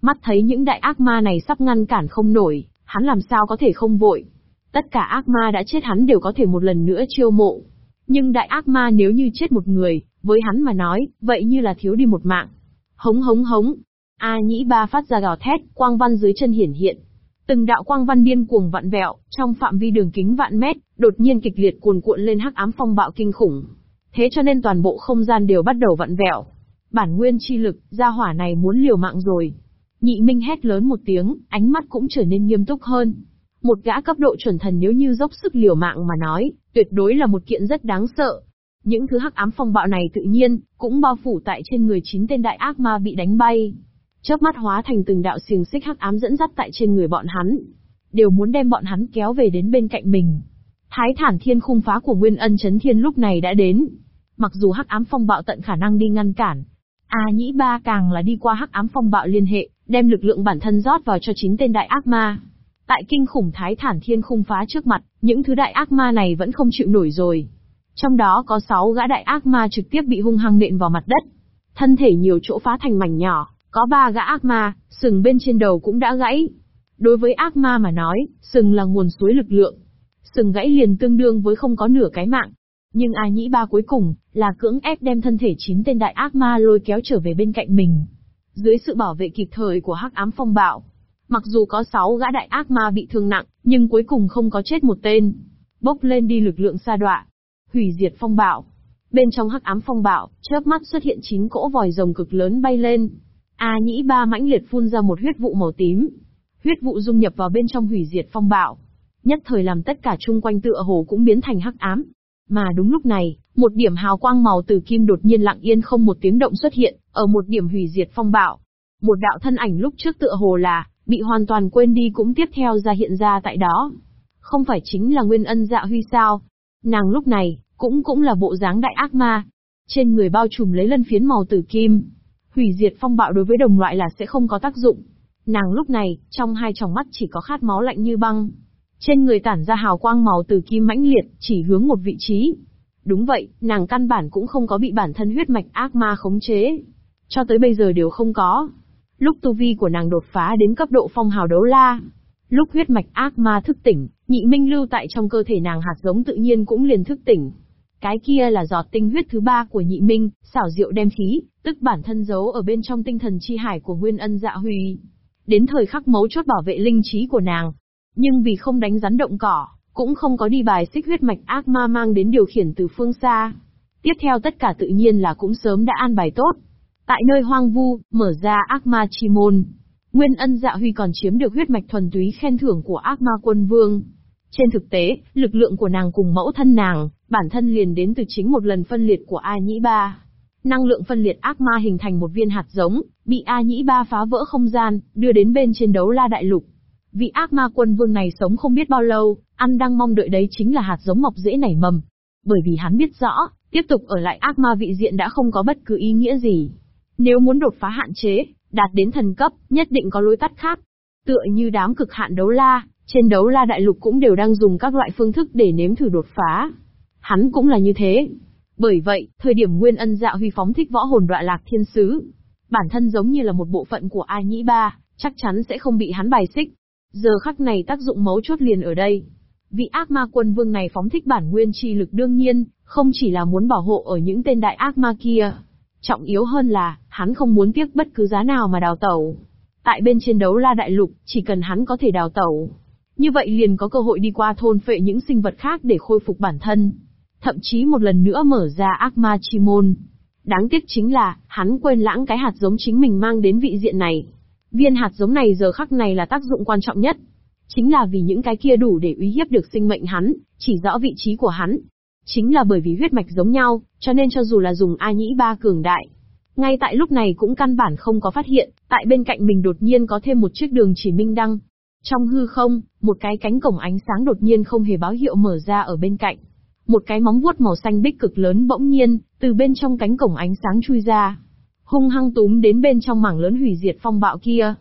Mắt thấy những đại ác ma này sắp ngăn cản không nổi, hắn làm sao có thể không vội. Tất cả ác ma đã chết hắn đều có thể một lần nữa chiêu mộ. Nhưng đại ác ma nếu như chết một người, với hắn mà nói, vậy như là thiếu đi một mạng. Hống hống hống. A nhĩ ba phát ra gào thét, quang văn dưới chân hiển hiện. Từng đạo quang văn điên cuồng vặn vẹo, trong phạm vi đường kính vạn mét, đột nhiên kịch liệt cuồn cuộn lên hắc ám phong bạo kinh khủng. Thế cho nên toàn bộ không gian đều bắt đầu vặn vẹo. Bản nguyên chi lực, gia hỏa này muốn liều mạng rồi. Nhị Minh hét lớn một tiếng, ánh mắt cũng trở nên nghiêm túc hơn. Một gã cấp độ chuẩn thần nếu như dốc sức liều mạng mà nói, tuyệt đối là một kiện rất đáng sợ. Những thứ hắc ám phong bạo này tự nhiên, cũng bao phủ tại trên người chín tên đại ác ma bị đánh bay. Chớp mắt hóa thành từng đạo xiềng xích hắc ám dẫn dắt tại trên người bọn hắn. Đều muốn đem bọn hắn kéo về đến bên cạnh mình. Thái thản thiên khung phá của Nguyên Ân Chấn Thiên lúc này đã đến. Mặc dù hắc ám phong bạo tận khả năng đi ngăn cản, A Nhĩ Ba càng là đi qua hắc ám phong bạo liên hệ, đem lực lượng bản thân rót vào cho chín tên đại ác ma. Tại kinh khủng thái thản thiên khung phá trước mặt, những thứ đại ác ma này vẫn không chịu nổi rồi. Trong đó có sáu gã đại ác ma trực tiếp bị hung hăng nện vào mặt đất. Thân thể nhiều chỗ phá thành mảnh nhỏ, có ba gã ác ma, sừng bên trên đầu cũng đã gãy. Đối với ác ma mà nói, sừng là nguồn suối lực lượng. Sừng gãy liền tương đương với không có nửa cái mạng. Nhưng ai Nhĩ Ba cuối cùng, là cưỡng ép đem thân thể chín tên đại ác ma lôi kéo trở về bên cạnh mình. Dưới sự bảo vệ kịp thời của hắc ám phong bạo, mặc dù có sáu gã đại ác ma bị thương nặng, nhưng cuối cùng không có chết một tên. Bốc lên đi lực lượng sa đọa, hủy diệt phong bạo. Bên trong hắc ám phong bạo, chớp mắt xuất hiện chín cỗ vòi rồng cực lớn bay lên. A nhĩ ba mãnh liệt phun ra một huyết vụ màu tím. Huyết vụ dung nhập vào bên trong hủy diệt phong bạo. Nhất thời làm tất cả chung quanh tựa hồ cũng biến thành hắc ám. Mà đúng lúc này, một điểm hào quang màu từ kim đột nhiên lặng yên không một tiếng động xuất hiện, ở một điểm hủy diệt phong bạo. Một đạo thân ảnh lúc trước tựa hồ là, bị hoàn toàn quên đi cũng tiếp theo ra hiện ra tại đó. Không phải chính là nguyên ân dạ huy sao? Nàng lúc này, cũng cũng là bộ dáng đại ác ma. Trên người bao trùm lấy lân phiến màu tử kim. Hủy diệt phong bạo đối với đồng loại là sẽ không có tác dụng. Nàng lúc này, trong hai tròng mắt chỉ có khát máu lạnh như băng. Trên người tản ra hào quang màu từ kim mãnh liệt, chỉ hướng một vị trí. Đúng vậy, nàng căn bản cũng không có bị bản thân huyết mạch ác ma khống chế. Cho tới bây giờ đều không có. Lúc tu vi của nàng đột phá đến cấp độ phong hào đấu la. Lúc huyết mạch ác ma thức tỉnh, nhị minh lưu tại trong cơ thể nàng hạt giống tự nhiên cũng liền thức tỉnh. Cái kia là giọt tinh huyết thứ ba của nhị minh, xảo diệu đem khí, tức bản thân giấu ở bên trong tinh thần chi hải của nguyên ân dạ huy. Đến thời khắc mấu chốt bảo vệ linh trí của nàng. Nhưng vì không đánh rắn động cỏ, cũng không có đi bài xích huyết mạch ác ma mang đến điều khiển từ phương xa. Tiếp theo tất cả tự nhiên là cũng sớm đã an bài tốt. Tại nơi hoang vu, mở ra ác ma chi môn. Nguyên ân dạ huy còn chiếm được huyết mạch thuần túy khen thưởng của ác ma quân vương. Trên thực tế, lực lượng của nàng cùng mẫu thân nàng, bản thân liền đến từ chính một lần phân liệt của A Nhĩ Ba. Năng lượng phân liệt ác ma hình thành một viên hạt giống, bị A Nhĩ Ba phá vỡ không gian, đưa đến bên trên đấu la đại lục. Vị ác ma quân vương này sống không biết bao lâu, ăn đang mong đợi đấy chính là hạt giống mọc dễ nảy mầm. Bởi vì hắn biết rõ, tiếp tục ở lại ác ma vị diện đã không có bất cứ ý nghĩa gì. Nếu muốn đột phá hạn chế, đạt đến thần cấp, nhất định có lối tắt khác. Tựa như đám cực hạn đấu la, Trên đấu la đại lục cũng đều đang dùng các loại phương thức để nếm thử đột phá. Hắn cũng là như thế. Bởi vậy, thời điểm Nguyên Ân Dạ Huy phóng thích võ hồn đoạn lạc thiên sứ, bản thân giống như là một bộ phận của A Nhĩ Ba, chắc chắn sẽ không bị hắn bài xích. Giờ khắc này tác dụng mấu chốt liền ở đây. Vị ác ma quân vương này phóng thích bản nguyên chi lực đương nhiên, không chỉ là muốn bảo hộ ở những tên đại ác ma kia. Trọng yếu hơn là, hắn không muốn tiếc bất cứ giá nào mà đào tẩu. Tại bên trên đấu la đại lục, chỉ cần hắn có thể đào tẩu. Như vậy liền có cơ hội đi qua thôn phệ những sinh vật khác để khôi phục bản thân. Thậm chí một lần nữa mở ra ác ma chi môn. Đáng tiếc chính là, hắn quên lãng cái hạt giống chính mình mang đến vị diện này. Viên hạt giống này giờ khắc này là tác dụng quan trọng nhất. Chính là vì những cái kia đủ để uy hiếp được sinh mệnh hắn, chỉ rõ vị trí của hắn. Chính là bởi vì huyết mạch giống nhau, cho nên cho dù là dùng A nhĩ ba cường đại. Ngay tại lúc này cũng căn bản không có phát hiện, tại bên cạnh mình đột nhiên có thêm một chiếc đường chỉ minh đăng. Trong hư không, một cái cánh cổng ánh sáng đột nhiên không hề báo hiệu mở ra ở bên cạnh. Một cái móng vuốt màu xanh bích cực lớn bỗng nhiên, từ bên trong cánh cổng ánh sáng chui ra. Hung hăng túm đến bên trong mảng lớn hủy diệt phong bạo kia.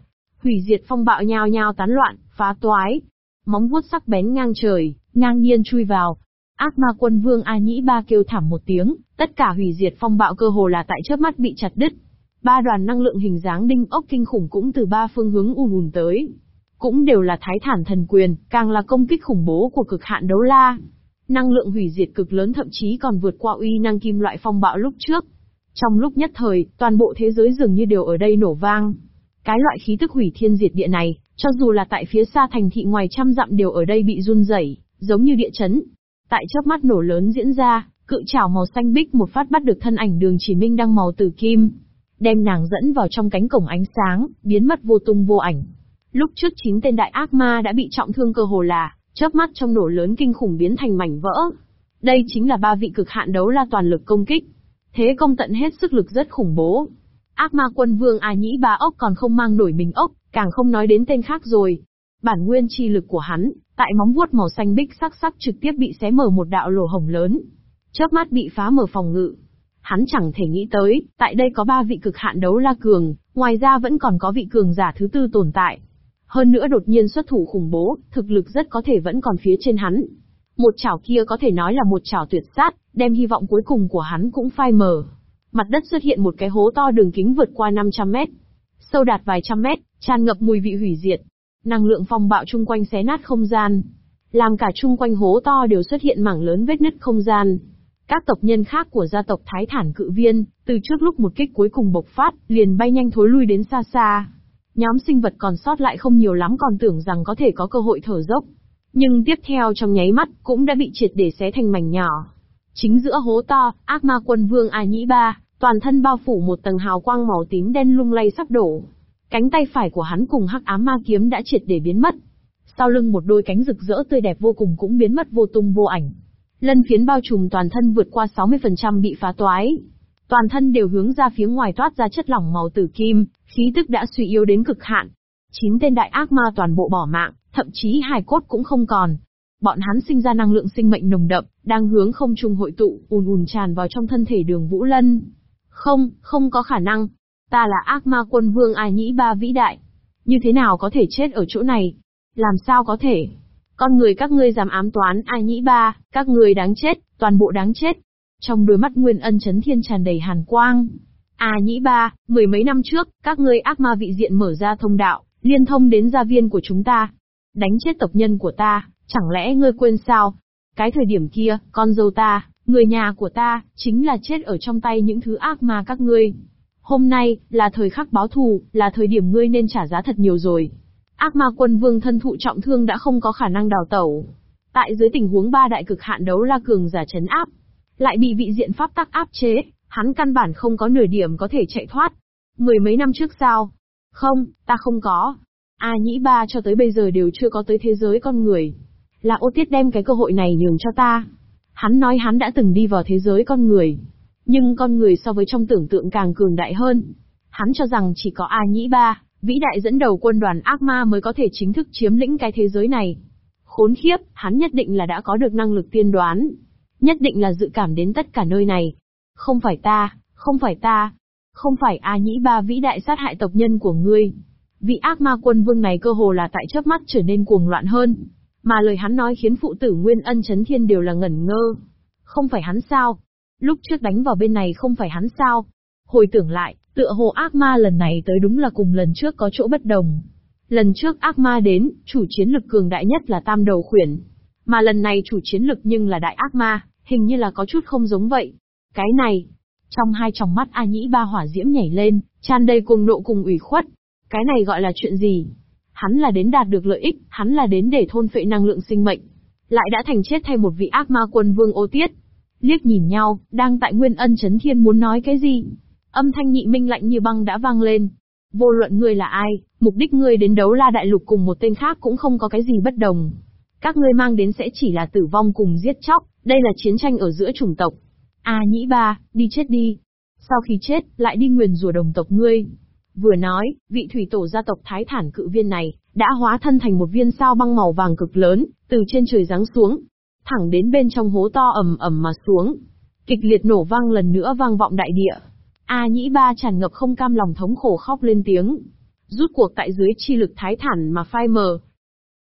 Hủy diệt phong bạo nhao nhao tán loạn, phá toái. Móng vuốt sắc bén ngang trời, ngang nhiên chui vào. Ác ma quân vương A Nhĩ Ba kêu thảm một tiếng, tất cả hủy diệt phong bạo cơ hồ là tại chớp mắt bị chặt đứt. Ba đoàn năng lượng hình dáng đinh ốc kinh khủng cũng từ ba phương hướng ùn ùn tới. Cũng đều là thái thản thần quyền, càng là công kích khủng bố của cực hạn đấu la. Năng lượng hủy diệt cực lớn thậm chí còn vượt qua uy năng kim loại phong bạo lúc trước. Trong lúc nhất thời, toàn bộ thế giới dường như đều ở đây nổ vang. Cái loại khí tức hủy thiên diệt địa này, cho dù là tại phía xa thành thị ngoài trăm dặm đều ở đây bị run rẩy, giống như địa chấn. Tại chớp mắt nổ lớn diễn ra, cự trảo màu xanh bích một phát bắt được thân ảnh đường chỉ minh đang màu tử kim. Đem nàng dẫn vào trong cánh cổng ánh sáng, biến mất vô tung vô ảnh. Lúc trước chín tên đại ác ma đã bị trọng thương cơ hồ là, chớp mắt trong nổ lớn kinh khủng biến thành mảnh vỡ. Đây chính là ba vị cực hạn đấu la toàn lực công kích. Thế công tận hết sức lực rất khủng bố. Ác ma quân vương A Nhĩ ba ốc còn không mang nổi mình ốc, càng không nói đến tên khác rồi. Bản nguyên chi lực của hắn, tại móng vuốt màu xanh bích sắc sắc trực tiếp bị xé mở một đạo lỗ hồng lớn. Chớp mắt bị phá mở phòng ngự. Hắn chẳng thể nghĩ tới, tại đây có ba vị cực hạn đấu la cường, ngoài ra vẫn còn có vị cường giả thứ tư tồn tại. Hơn nữa đột nhiên xuất thủ khủng bố, thực lực rất có thể vẫn còn phía trên hắn. Một chảo kia có thể nói là một chảo tuyệt sát, đem hy vọng cuối cùng của hắn cũng phai mờ. Mặt đất xuất hiện một cái hố to đường kính vượt qua 500 mét. Sâu đạt vài trăm mét, tràn ngập mùi vị hủy diệt. Năng lượng phong bạo chung quanh xé nát không gian. Làm cả chung quanh hố to đều xuất hiện mảng lớn vết nứt không gian. Các tộc nhân khác của gia tộc Thái Thản Cự Viên, từ trước lúc một kích cuối cùng bộc phát, liền bay nhanh thối lui đến xa xa. Nhóm sinh vật còn sót lại không nhiều lắm còn tưởng rằng có thể có cơ hội thở dốc. Nhưng tiếp theo trong nháy mắt, cũng đã bị triệt để xé thành mảnh nhỏ. Chính giữa hố to, ác ma quân vương A Nhĩ Ba, toàn thân bao phủ một tầng hào quang màu tím đen lung lay sắp đổ. Cánh tay phải của hắn cùng hắc ám ma kiếm đã triệt để biến mất. Sau lưng một đôi cánh rực rỡ tươi đẹp vô cùng cũng biến mất vô tung vô ảnh. Lân phiến bao trùm toàn thân vượt qua 60% bị phá toái. Toàn thân đều hướng ra phía ngoài toát ra chất lỏng màu tử kim, khí tức đã suy yếu đến cực hạn. Chín tên đại ác ma toàn bộ bỏ mạng, thậm chí hài cốt cũng không còn. Bọn hắn sinh ra năng lượng sinh mệnh nồng đậm, đang hướng không trung hội tụ, ùn ùn tràn vào trong thân thể đường Vũ Lân. Không, không có khả năng. Ta là ác ma quân vương ai nhĩ ba vĩ đại. Như thế nào có thể chết ở chỗ này? Làm sao có thể? Con người các ngươi dám ám toán ai nhĩ ba, các người đáng chết, toàn bộ đáng chết. Trong đôi mắt Nguyên Ân chấn thiên tràn đầy hàn quang. A nhĩ ba, mười mấy năm trước, các ngươi ác ma vị diện mở ra thông đạo, liên thông đến gia viên của chúng ta. Đánh chết tộc nhân của ta, chẳng lẽ ngươi quên sao? Cái thời điểm kia, con dâu ta, người nhà của ta, chính là chết ở trong tay những thứ ác ma các ngươi. Hôm nay, là thời khắc báo thù, là thời điểm ngươi nên trả giá thật nhiều rồi. Ác ma quân vương thân thụ trọng thương đã không có khả năng đào tẩu. Tại dưới tình huống ba đại cực hạn đấu la cường giả chấn áp, lại bị vị diện pháp tắc áp chế, hắn căn bản không có nửa điểm có thể chạy thoát. Mười mấy năm trước sao? Không, ta không có. A nhĩ ba cho tới bây giờ đều chưa có tới thế giới con người. Là ô tiết đem cái cơ hội này nhường cho ta. Hắn nói hắn đã từng đi vào thế giới con người. Nhưng con người so với trong tưởng tượng càng cường đại hơn. Hắn cho rằng chỉ có A nhĩ ba, vĩ đại dẫn đầu quân đoàn ác ma mới có thể chính thức chiếm lĩnh cái thế giới này. Khốn khiếp, hắn nhất định là đã có được năng lực tiên đoán. Nhất định là dự cảm đến tất cả nơi này. Không phải ta, không phải ta. Không phải A nhĩ ba vĩ đại sát hại tộc nhân của ngươi. Vị ác ma quân vương này cơ hồ là tại chớp mắt trở nên cuồng loạn hơn. Mà lời hắn nói khiến phụ tử Nguyên Ân Chấn Thiên đều là ngẩn ngơ. Không phải hắn sao? Lúc trước đánh vào bên này không phải hắn sao? Hồi tưởng lại, tựa hồ ác ma lần này tới đúng là cùng lần trước có chỗ bất đồng. Lần trước ác ma đến, chủ chiến lực cường đại nhất là tam đầu khuyển. Mà lần này chủ chiến lực nhưng là đại ác ma, hình như là có chút không giống vậy. Cái này, trong hai tròng mắt A Nhĩ ba hỏa diễm nhảy lên, tràn đầy cuồng nộ cùng ủy khuất. Cái này gọi là chuyện gì? Hắn là đến đạt được lợi ích, hắn là đến để thôn phệ năng lượng sinh mệnh. Lại đã thành chết thay một vị ác ma quân vương ô tiết. Liếc nhìn nhau, đang tại Nguyên Ân Chấn Thiên muốn nói cái gì? Âm thanh nhị minh lạnh như băng đã vang lên. Vô luận ngươi là ai, mục đích ngươi đến đấu la đại lục cùng một tên khác cũng không có cái gì bất đồng. Các ngươi mang đến sẽ chỉ là tử vong cùng giết chóc, đây là chiến tranh ở giữa chủng tộc. A nhĩ ba, đi chết đi. Sau khi chết, lại đi nguyền rủa đồng tộc ngươi. Vừa nói, vị thủy tổ gia tộc thái thản cự viên này, đã hóa thân thành một viên sao băng màu vàng cực lớn, từ trên trời giáng xuống. Thẳng đến bên trong hố to ầm ầm mà xuống. Kịch liệt nổ vang lần nữa vang vọng đại địa. A nhĩ ba tràn ngập không cam lòng thống khổ khóc lên tiếng. Rút cuộc tại dưới chi lực thái thản mà phai mờ,